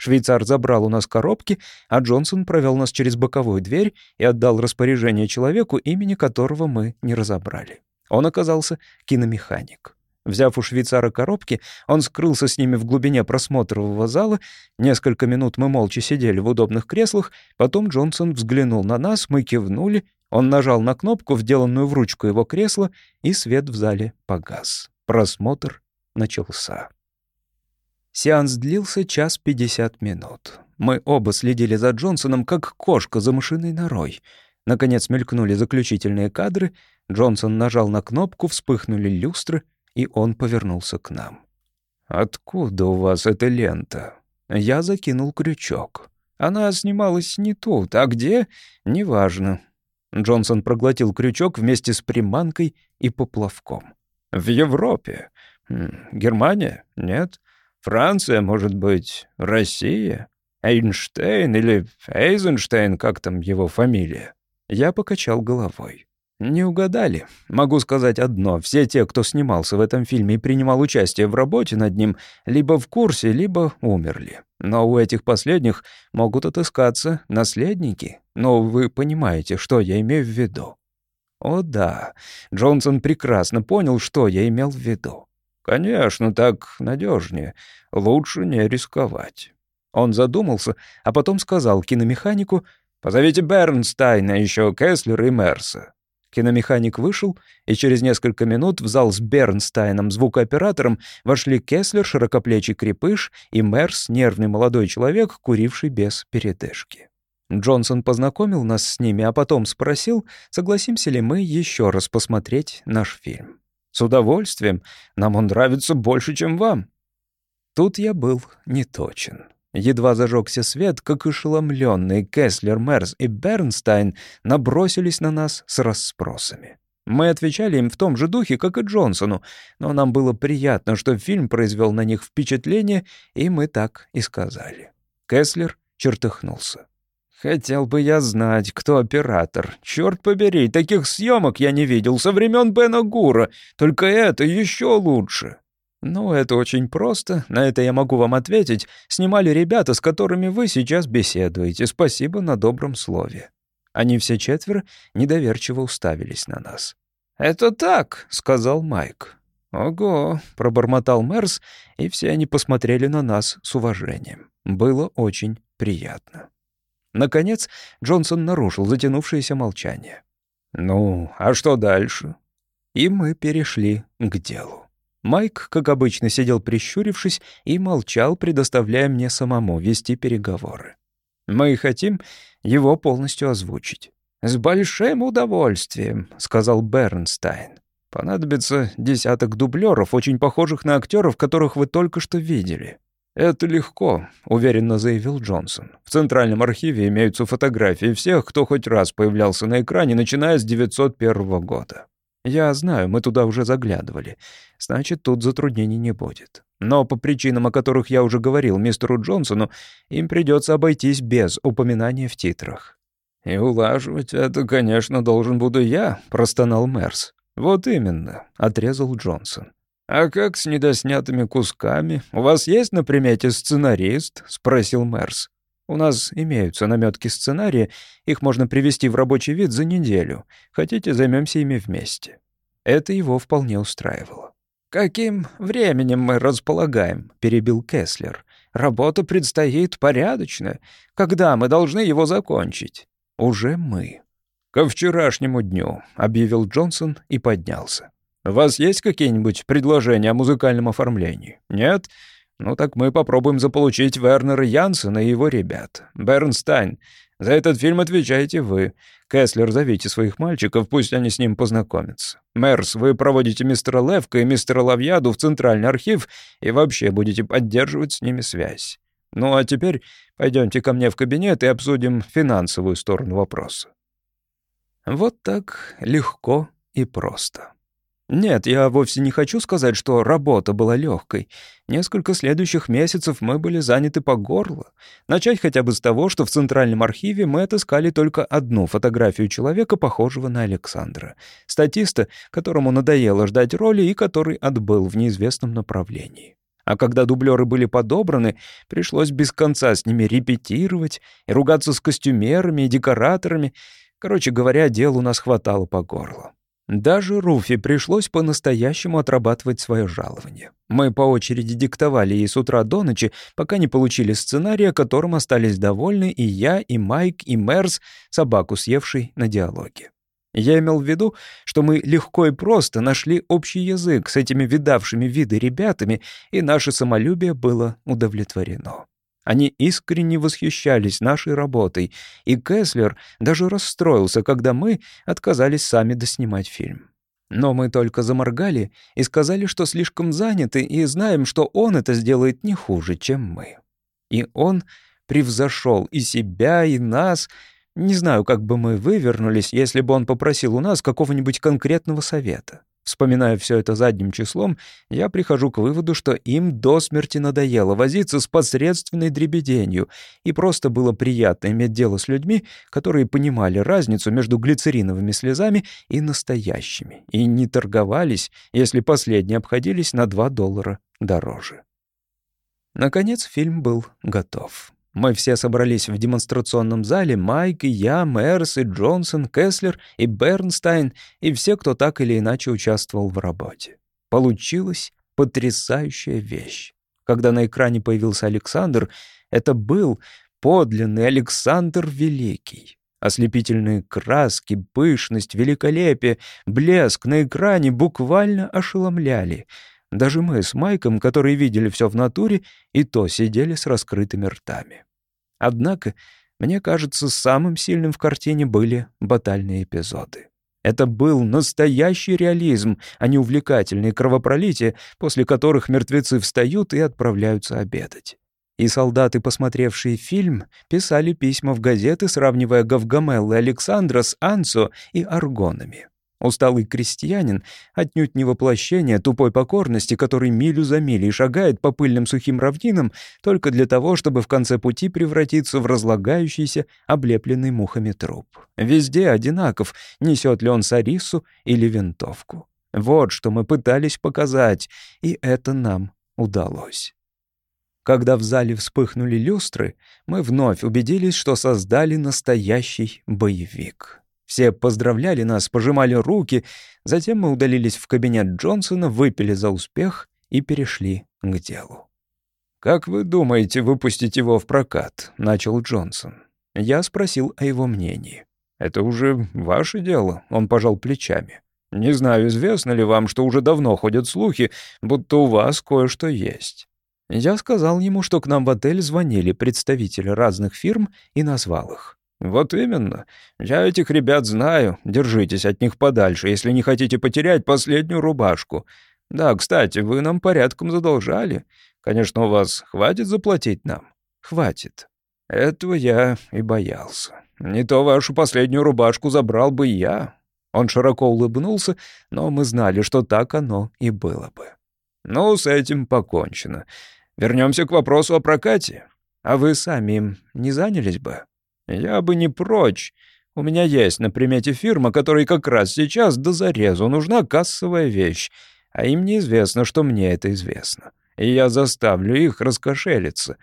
Швейцар забрал у нас коробки, а Джонсон провел нас через боковую дверь и отдал распоряжение человеку, имени которого мы не разобрали. Он оказался киномеханик. Взяв у швейцара коробки, он скрылся с ними в глубине просмотрового зала. Несколько минут мы молча сидели в удобных креслах, потом Джонсон взглянул на нас, мы кивнули, он нажал на кнопку, вделанную в ручку его кресла, и свет в зале погас. Просмотр начался. Сеанс длился час пятьдесят минут. Мы оба следили за Джонсоном, как кошка за мышиной норой. Наконец мелькнули заключительные кадры, Джонсон нажал на кнопку, вспыхнули люстры, и он повернулся к нам. «Откуда у вас эта лента?» Я закинул крючок. Она снималась не тут, а где — неважно. Джонсон проглотил крючок вместе с приманкой и поплавком. «В Европе. Германия? Нет. Франция, может быть. Россия? Эйнштейн или Эйзенштейн, как там его фамилия?» Я покачал головой. Не угадали. Могу сказать одно. Все те, кто снимался в этом фильме и принимал участие в работе над ним, либо в курсе, либо умерли. Но у этих последних могут отыскаться наследники. Но вы понимаете, что я имею в виду. О да, Джонсон прекрасно понял, что я имел в виду. Конечно, так надежнее. Лучше не рисковать. Он задумался, а потом сказал киномеханику «Позовите Бернстайна, еще Кеслера и Мерса». Киномеханик вышел, и через несколько минут в зал с Бернстайном, звукооператором, вошли Кеслер, широкоплечий крепыш, и Мерс, нервный молодой человек, куривший без передышки. Джонсон познакомил нас с ними, а потом спросил, согласимся ли мы еще раз посмотреть наш фильм. «С удовольствием. Нам он нравится больше, чем вам». Тут я был неточен. Едва зажегся свет, как ошеломленные Кеслер, Мерс и Бернстайн набросились на нас с расспросами. Мы отвечали им в том же духе, как и Джонсону, но нам было приятно, что фильм произвел на них впечатление, и мы так и сказали. Кеслер чертыхнулся. «Хотел бы я знать, кто оператор. Черт побери, таких съемок я не видел со времен Бена Гура, только это еще лучше». «Ну, это очень просто. На это я могу вам ответить. Снимали ребята, с которыми вы сейчас беседуете. Спасибо на добром слове». Они все четверо недоверчиво уставились на нас. «Это так», — сказал Майк. «Ого», — пробормотал Мерс, и все они посмотрели на нас с уважением. Было очень приятно. Наконец Джонсон нарушил затянувшееся молчание. «Ну, а что дальше?» И мы перешли к делу. Майк, как обычно, сидел прищурившись и молчал, предоставляя мне самому вести переговоры. Мы хотим его полностью озвучить. «С большим удовольствием», — сказал Бернстайн. «Понадобится десяток дублеров, очень похожих на актеров, которых вы только что видели». «Это легко», — уверенно заявил Джонсон. «В Центральном архиве имеются фотографии всех, кто хоть раз появлялся на экране, начиная с 901 года. Я знаю, мы туда уже заглядывали. Значит, тут затруднений не будет. Но по причинам, о которых я уже говорил мистеру Джонсону, им придется обойтись без упоминания в титрах. «И улаживать это, конечно, должен буду я», — простонал Мерс. «Вот именно», — отрезал Джонсон. «А как с недоснятыми кусками? У вас есть на примете сценарист?» — спросил Мерс. У нас имеются наметки сценария, их можно привести в рабочий вид за неделю. Хотите, займемся ими вместе». Это его вполне устраивало. «Каким временем мы располагаем?» — перебил Кеслер. «Работа предстоит порядочно. Когда мы должны его закончить?» «Уже мы». «Ко вчерашнему дню», — объявил Джонсон и поднялся. «У вас есть какие-нибудь предложения о музыкальном оформлении? Нет? Ну так мы попробуем заполучить Вернера Янсена и его ребят. Бернстайн, за этот фильм отвечаете вы. Кэслер, зовите своих мальчиков, пусть они с ним познакомятся. Мерс, вы проводите мистера Левка и мистера Лавьяду в Центральный архив и вообще будете поддерживать с ними связь. Ну а теперь пойдемте ко мне в кабинет и обсудим финансовую сторону вопроса. Вот так легко и просто. Нет, я вовсе не хочу сказать, что работа была легкой. Несколько следующих месяцев мы были заняты по горло. Начать хотя бы с того, что в Центральном архиве мы отыскали только одну фотографию человека, похожего на Александра. Статиста, которому надоело ждать роли и который отбыл в неизвестном направлении. А когда дублеры были подобраны, пришлось без конца с ними репетировать и ругаться с костюмерами и декораторами. Короче говоря, дел у нас хватало по горло. Даже Руфи пришлось по-настоящему отрабатывать свое жалование. Мы по очереди диктовали ей с утра до ночи, пока не получили сценария, которым остались довольны и я, и Майк, и Мерс, собаку съевший на диалоге. Я имел в виду, что мы легко и просто нашли общий язык с этими видавшими виды ребятами, и наше самолюбие было удовлетворено. Они искренне восхищались нашей работой, и Кэслер даже расстроился, когда мы отказались сами доснимать фильм. Но мы только заморгали и сказали, что слишком заняты, и знаем, что он это сделает не хуже, чем мы. И он превзошел и себя, и нас. Не знаю, как бы мы вывернулись, если бы он попросил у нас какого-нибудь конкретного совета. Вспоминая все это задним числом, я прихожу к выводу, что им до смерти надоело возиться с посредственной дребеденью, и просто было приятно иметь дело с людьми, которые понимали разницу между глицериновыми слезами и настоящими, и не торговались, если последние обходились на 2 доллара дороже. Наконец фильм был готов. Мы все собрались в демонстрационном зале, Майк и я, Мэрс и Джонсон, Кеслер и Бернстайн, и все, кто так или иначе участвовал в работе. Получилась потрясающая вещь. Когда на экране появился Александр, это был подлинный Александр Великий. Ослепительные краски, пышность, великолепие, блеск на экране буквально ошеломляли — даже мы с Майком, которые видели все в натуре, и то сидели с раскрытыми ртами. Однако, мне кажется, самым сильным в картине были батальные эпизоды. Это был настоящий реализм, а не увлекательные кровопролития, после которых мертвецы встают и отправляются обедать. И солдаты, посмотревшие фильм, писали письма в газеты, сравнивая Гавгамеллы Александра с Ансо и Аргонами. Усталый крестьянин, отнюдь не воплощение тупой покорности, который милю за милей шагает по пыльным сухим равнинам только для того, чтобы в конце пути превратиться в разлагающийся, облепленный мухами труп. Везде одинаков, несет ли он сарису или винтовку. Вот что мы пытались показать, и это нам удалось. Когда в зале вспыхнули люстры, мы вновь убедились, что создали настоящий боевик. Все поздравляли нас, пожимали руки. Затем мы удалились в кабинет Джонсона, выпили за успех и перешли к делу. «Как вы думаете выпустить его в прокат?» — начал Джонсон. Я спросил о его мнении. «Это уже ваше дело», — он пожал плечами. «Не знаю, известно ли вам, что уже давно ходят слухи, будто у вас кое-что есть». Я сказал ему, что к нам в отель звонили представители разных фирм и назвал их. «Вот именно. Я этих ребят знаю. Держитесь от них подальше, если не хотите потерять последнюю рубашку. Да, кстати, вы нам порядком задолжали. Конечно, у вас хватит заплатить нам?» «Хватит». Этого я и боялся. Не то вашу последнюю рубашку забрал бы я. Он широко улыбнулся, но мы знали, что так оно и было бы. Ну, с этим покончено. Вернемся к вопросу о прокате. А вы сами им не занялись бы? Я бы не прочь. У меня есть на примете фирма, которой как раз сейчас до зарезу нужна кассовая вещь, а им неизвестно, что мне это известно. И я заставлю их раскошелиться.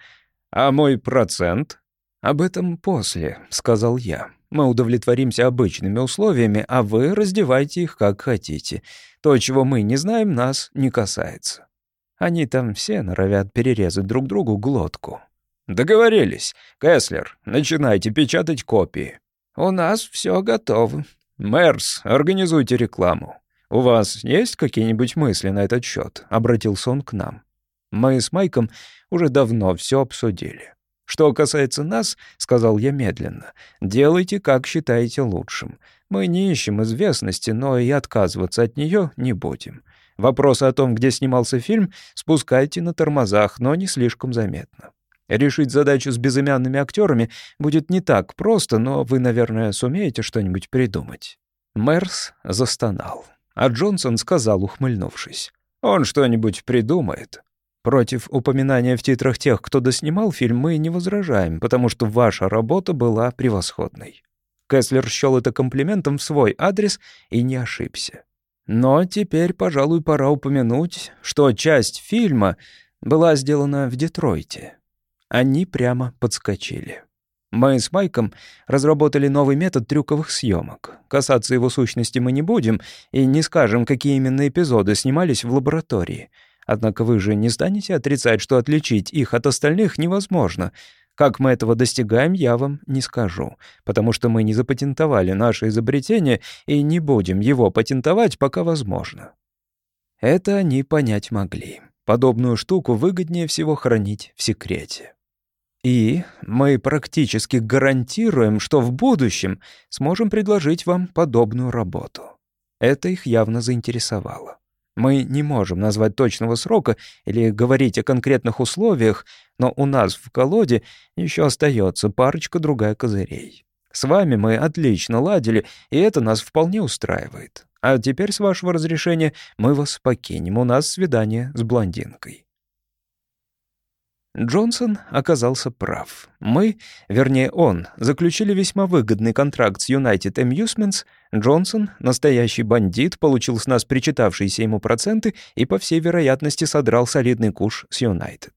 А мой процент? Об этом после, сказал я. Мы удовлетворимся обычными условиями, а вы раздевайте их как хотите. То, чего мы не знаем, нас не касается. Они там все норовят перерезать друг другу глотку. «Договорились. Кэслер, начинайте печатать копии». «У нас все готово». «Мэрс, организуйте рекламу». «У вас есть какие-нибудь мысли на этот счет? обратился он к нам. Мы с Майком уже давно все обсудили. «Что касается нас, — сказал я медленно, — делайте, как считаете лучшим. Мы не ищем известности, но и отказываться от нее не будем. Вопросы о том, где снимался фильм, спускайте на тормозах, но не слишком заметно. Решить задачу с безымянными актерами будет не так просто, но вы, наверное, сумеете что-нибудь придумать». Мэрс застонал. а Джонсон сказал, ухмыльнувшись. «Он что-нибудь придумает». Против упоминания в титрах тех, кто доснимал фильм, мы не возражаем, потому что ваша работа была превосходной. Кэслер счел это комплиментом в свой адрес и не ошибся. Но теперь, пожалуй, пора упомянуть, что часть фильма была сделана в Детройте. Они прямо подскочили. Мы с Майком разработали новый метод трюковых съемок. Касаться его сущности мы не будем и не скажем, какие именно эпизоды снимались в лаборатории. Однако вы же не станете отрицать, что отличить их от остальных невозможно. Как мы этого достигаем, я вам не скажу, потому что мы не запатентовали наше изобретение и не будем его патентовать, пока возможно. Это они понять могли. Подобную штуку выгоднее всего хранить в секрете. И мы практически гарантируем, что в будущем сможем предложить вам подобную работу. Это их явно заинтересовало. Мы не можем назвать точного срока или говорить о конкретных условиях, но у нас в колоде еще остается парочка другая козырей. С вами мы отлично ладили, и это нас вполне устраивает. А теперь, с вашего разрешения, мы вас покинем. У нас свидание с блондинкой. Джонсон оказался прав. Мы, вернее он, заключили весьма выгодный контракт с United Amusements. Джонсон, настоящий бандит, получил с нас причитавшиеся ему проценты и, по всей вероятности, содрал солидный куш с United.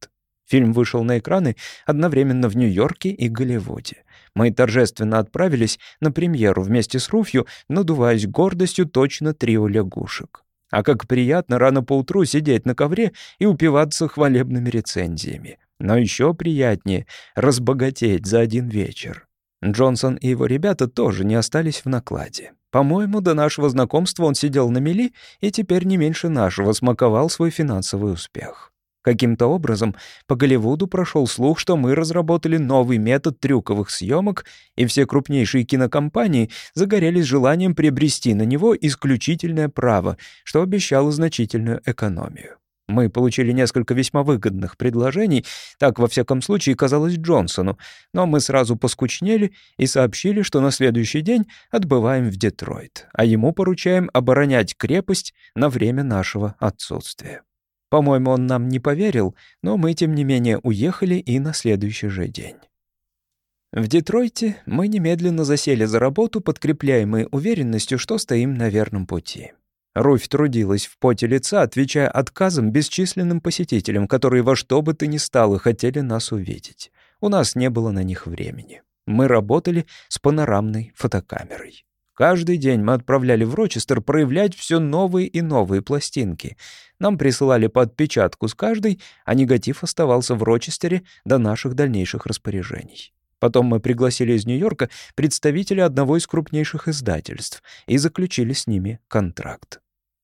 Фильм вышел на экраны одновременно в Нью-Йорке и Голливуде. Мы торжественно отправились на премьеру вместе с Руфью, надуваясь гордостью точно трио лягушек. А как приятно рано поутру сидеть на ковре и упиваться хвалебными рецензиями. Но еще приятнее разбогатеть за один вечер. Джонсон и его ребята тоже не остались в накладе. По-моему, до нашего знакомства он сидел на мели и теперь не меньше нашего смаковал свой финансовый успех. Каким-то образом по Голливуду прошел слух, что мы разработали новый метод трюковых съемок, и все крупнейшие кинокомпании загорелись желанием приобрести на него исключительное право, что обещало значительную экономию. Мы получили несколько весьма выгодных предложений, так, во всяком случае, казалось Джонсону, но мы сразу поскучнели и сообщили, что на следующий день отбываем в Детройт, а ему поручаем оборонять крепость на время нашего отсутствия. По-моему, он нам не поверил, но мы, тем не менее, уехали и на следующий же день. В Детройте мы немедленно засели за работу, подкрепляемые уверенностью, что стоим на верном пути. Руфь трудилась в поте лица, отвечая отказом бесчисленным посетителям, которые во что бы то ни стало хотели нас увидеть. У нас не было на них времени. Мы работали с панорамной фотокамерой. Каждый день мы отправляли в Рочестер проявлять все новые и новые пластинки. Нам присылали по отпечатку с каждой, а негатив оставался в Рочестере до наших дальнейших распоряжений. Потом мы пригласили из Нью-Йорка представителя одного из крупнейших издательств и заключили с ними контракт.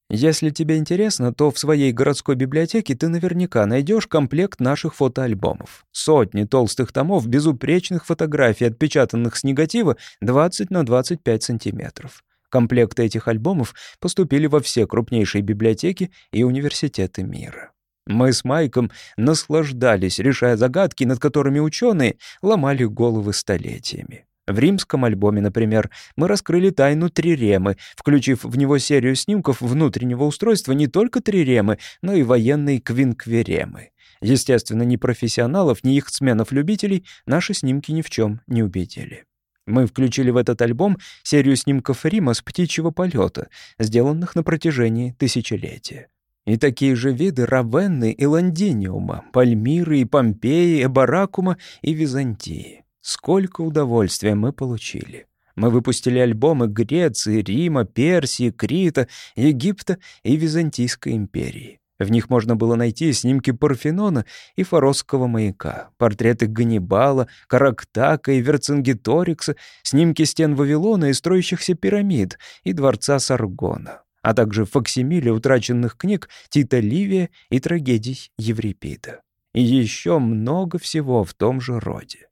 Если тебе интересно, то в своей городской библиотеке ты наверняка найдешь комплект наших фотоальбомов. Сотни толстых томов безупречных фотографий, отпечатанных с негатива 20 на 25 сантиметров. Комплекты этих альбомов поступили во все крупнейшие библиотеки и университеты мира. Мы с Майком наслаждались, решая загадки, над которыми ученые ломали головы столетиями. В римском альбоме, например, мы раскрыли тайну триремы, включив в него серию снимков внутреннего устройства не только триремы, но и военной квинквиремы. Естественно, ни профессионалов, ни их сменов-любителей наши снимки ни в чем не убедили. Мы включили в этот альбом серию снимков Рима с птичьего полета, сделанных на протяжении тысячелетия. И такие же виды Равенны и Лондиниума, Пальмиры и Помпеи, Эбаракума и Византии. Сколько удовольствия мы получили. Мы выпустили альбомы Греции, Рима, Персии, Крита, Египта и Византийской империи. В них можно было найти снимки Парфенона и Форосского маяка, портреты Ганнибала, Карактака и Верцингеторикса, снимки стен Вавилона и строящихся пирамид и дворца Саргона а также факсимиле утраченных книг Тита Ливия и трагедий Еврипида. И еще много всего в том же роде.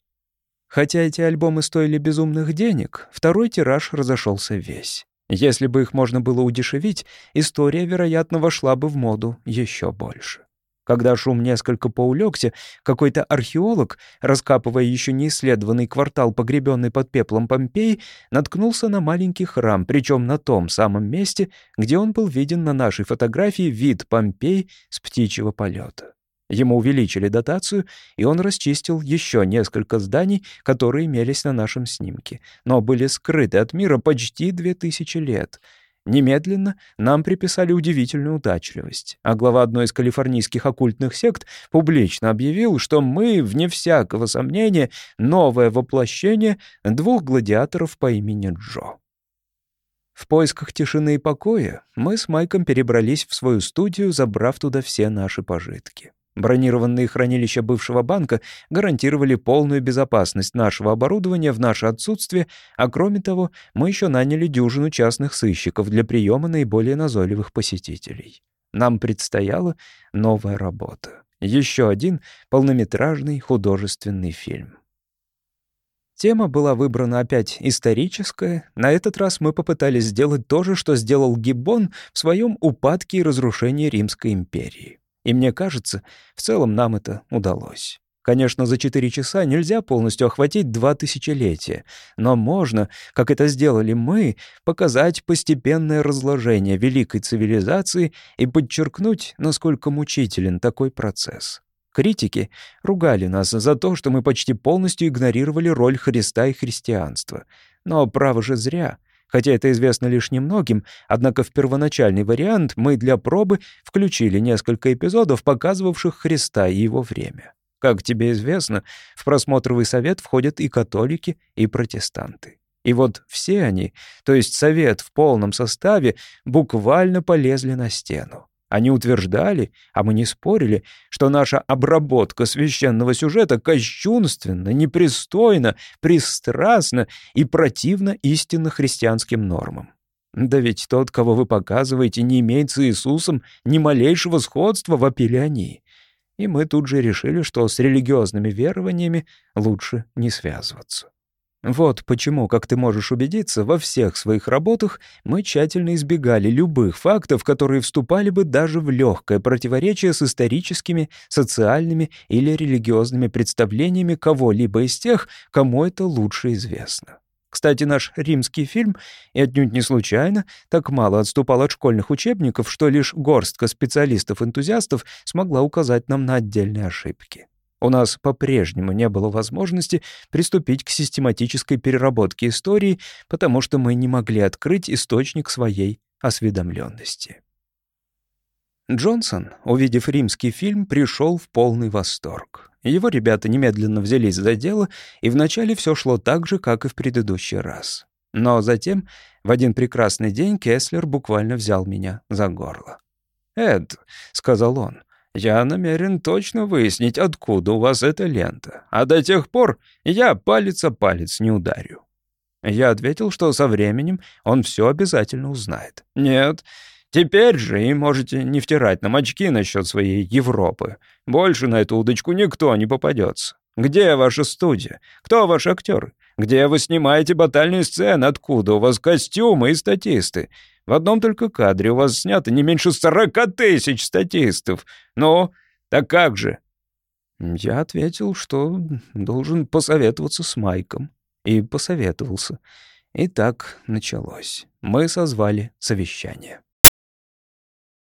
Хотя эти альбомы стоили безумных денег, второй тираж разошелся весь. Если бы их можно было удешевить, история, вероятно, вошла бы в моду еще больше. Когда шум несколько поулегся, какой-то археолог, раскапывая еще не исследованный квартал, погребенный под пеплом Помпеи, наткнулся на маленький храм, причем на том самом месте, где он был виден на нашей фотографии вид Помпей с птичьего полета. Ему увеличили дотацию, и он расчистил еще несколько зданий, которые имелись на нашем снимке, но были скрыты от мира почти две тысячи лет — Немедленно нам приписали удивительную удачливость, а глава одной из калифорнийских оккультных сект публично объявил, что мы, вне всякого сомнения, новое воплощение двух гладиаторов по имени Джо. В поисках тишины и покоя мы с Майком перебрались в свою студию, забрав туда все наши пожитки. Бронированные хранилища бывшего банка гарантировали полную безопасность нашего оборудования в наше отсутствие, а кроме того, мы еще наняли дюжину частных сыщиков для приема наиболее назойливых посетителей. Нам предстояла новая работа. Еще один полнометражный художественный фильм. Тема была выбрана опять историческая. На этот раз мы попытались сделать то же, что сделал Гиббон в своем упадке и разрушении Римской империи. И мне кажется, в целом нам это удалось. Конечно, за четыре часа нельзя полностью охватить два тысячелетия, но можно, как это сделали мы, показать постепенное разложение великой цивилизации и подчеркнуть, насколько мучителен такой процесс. Критики ругали нас за то, что мы почти полностью игнорировали роль Христа и христианства. Но право же зря. Хотя это известно лишь немногим, однако в первоначальный вариант мы для пробы включили несколько эпизодов, показывавших Христа и его время. Как тебе известно, в просмотровый совет входят и католики, и протестанты. И вот все они, то есть совет в полном составе, буквально полезли на стену. Они утверждали, а мы не спорили, что наша обработка священного сюжета кощунственна, непристойна, пристрастна и противна истинно христианским нормам. Да ведь тот, кого вы показываете, не имеет с Иисусом ни малейшего сходства, вопили они. И мы тут же решили, что с религиозными верованиями лучше не связываться. Вот почему, как ты можешь убедиться, во всех своих работах мы тщательно избегали любых фактов, которые вступали бы даже в легкое противоречие с историческими, социальными или религиозными представлениями кого-либо из тех, кому это лучше известно. Кстати, наш римский фильм, и отнюдь не случайно, так мало отступал от школьных учебников, что лишь горстка специалистов-энтузиастов смогла указать нам на отдельные ошибки. У нас по-прежнему не было возможности приступить к систематической переработке истории, потому что мы не могли открыть источник своей осведомленности. Джонсон, увидев римский фильм, пришел в полный восторг. Его ребята немедленно взялись за дело, и вначале все шло так же, как и в предыдущий раз. Но затем, в один прекрасный день, Кеслер буквально взял меня за горло. «Эд», — сказал он, я намерен точно выяснить, откуда у вас эта лента, а до тех пор я палец о палец не ударю». Я ответил, что со временем он все обязательно узнает. «Нет, теперь же и можете не втирать нам очки насчет своей Европы. Больше на эту удочку никто не попадется. Где ваша студия? Кто ваши актеры? Где вы снимаете батальные сцены? Откуда у вас костюмы и статисты? В одном только кадре у вас снято не меньше сорока тысяч статистов. Ну, так как же?» Я ответил, что должен посоветоваться с Майком. И посоветовался. И так началось. Мы созвали совещание.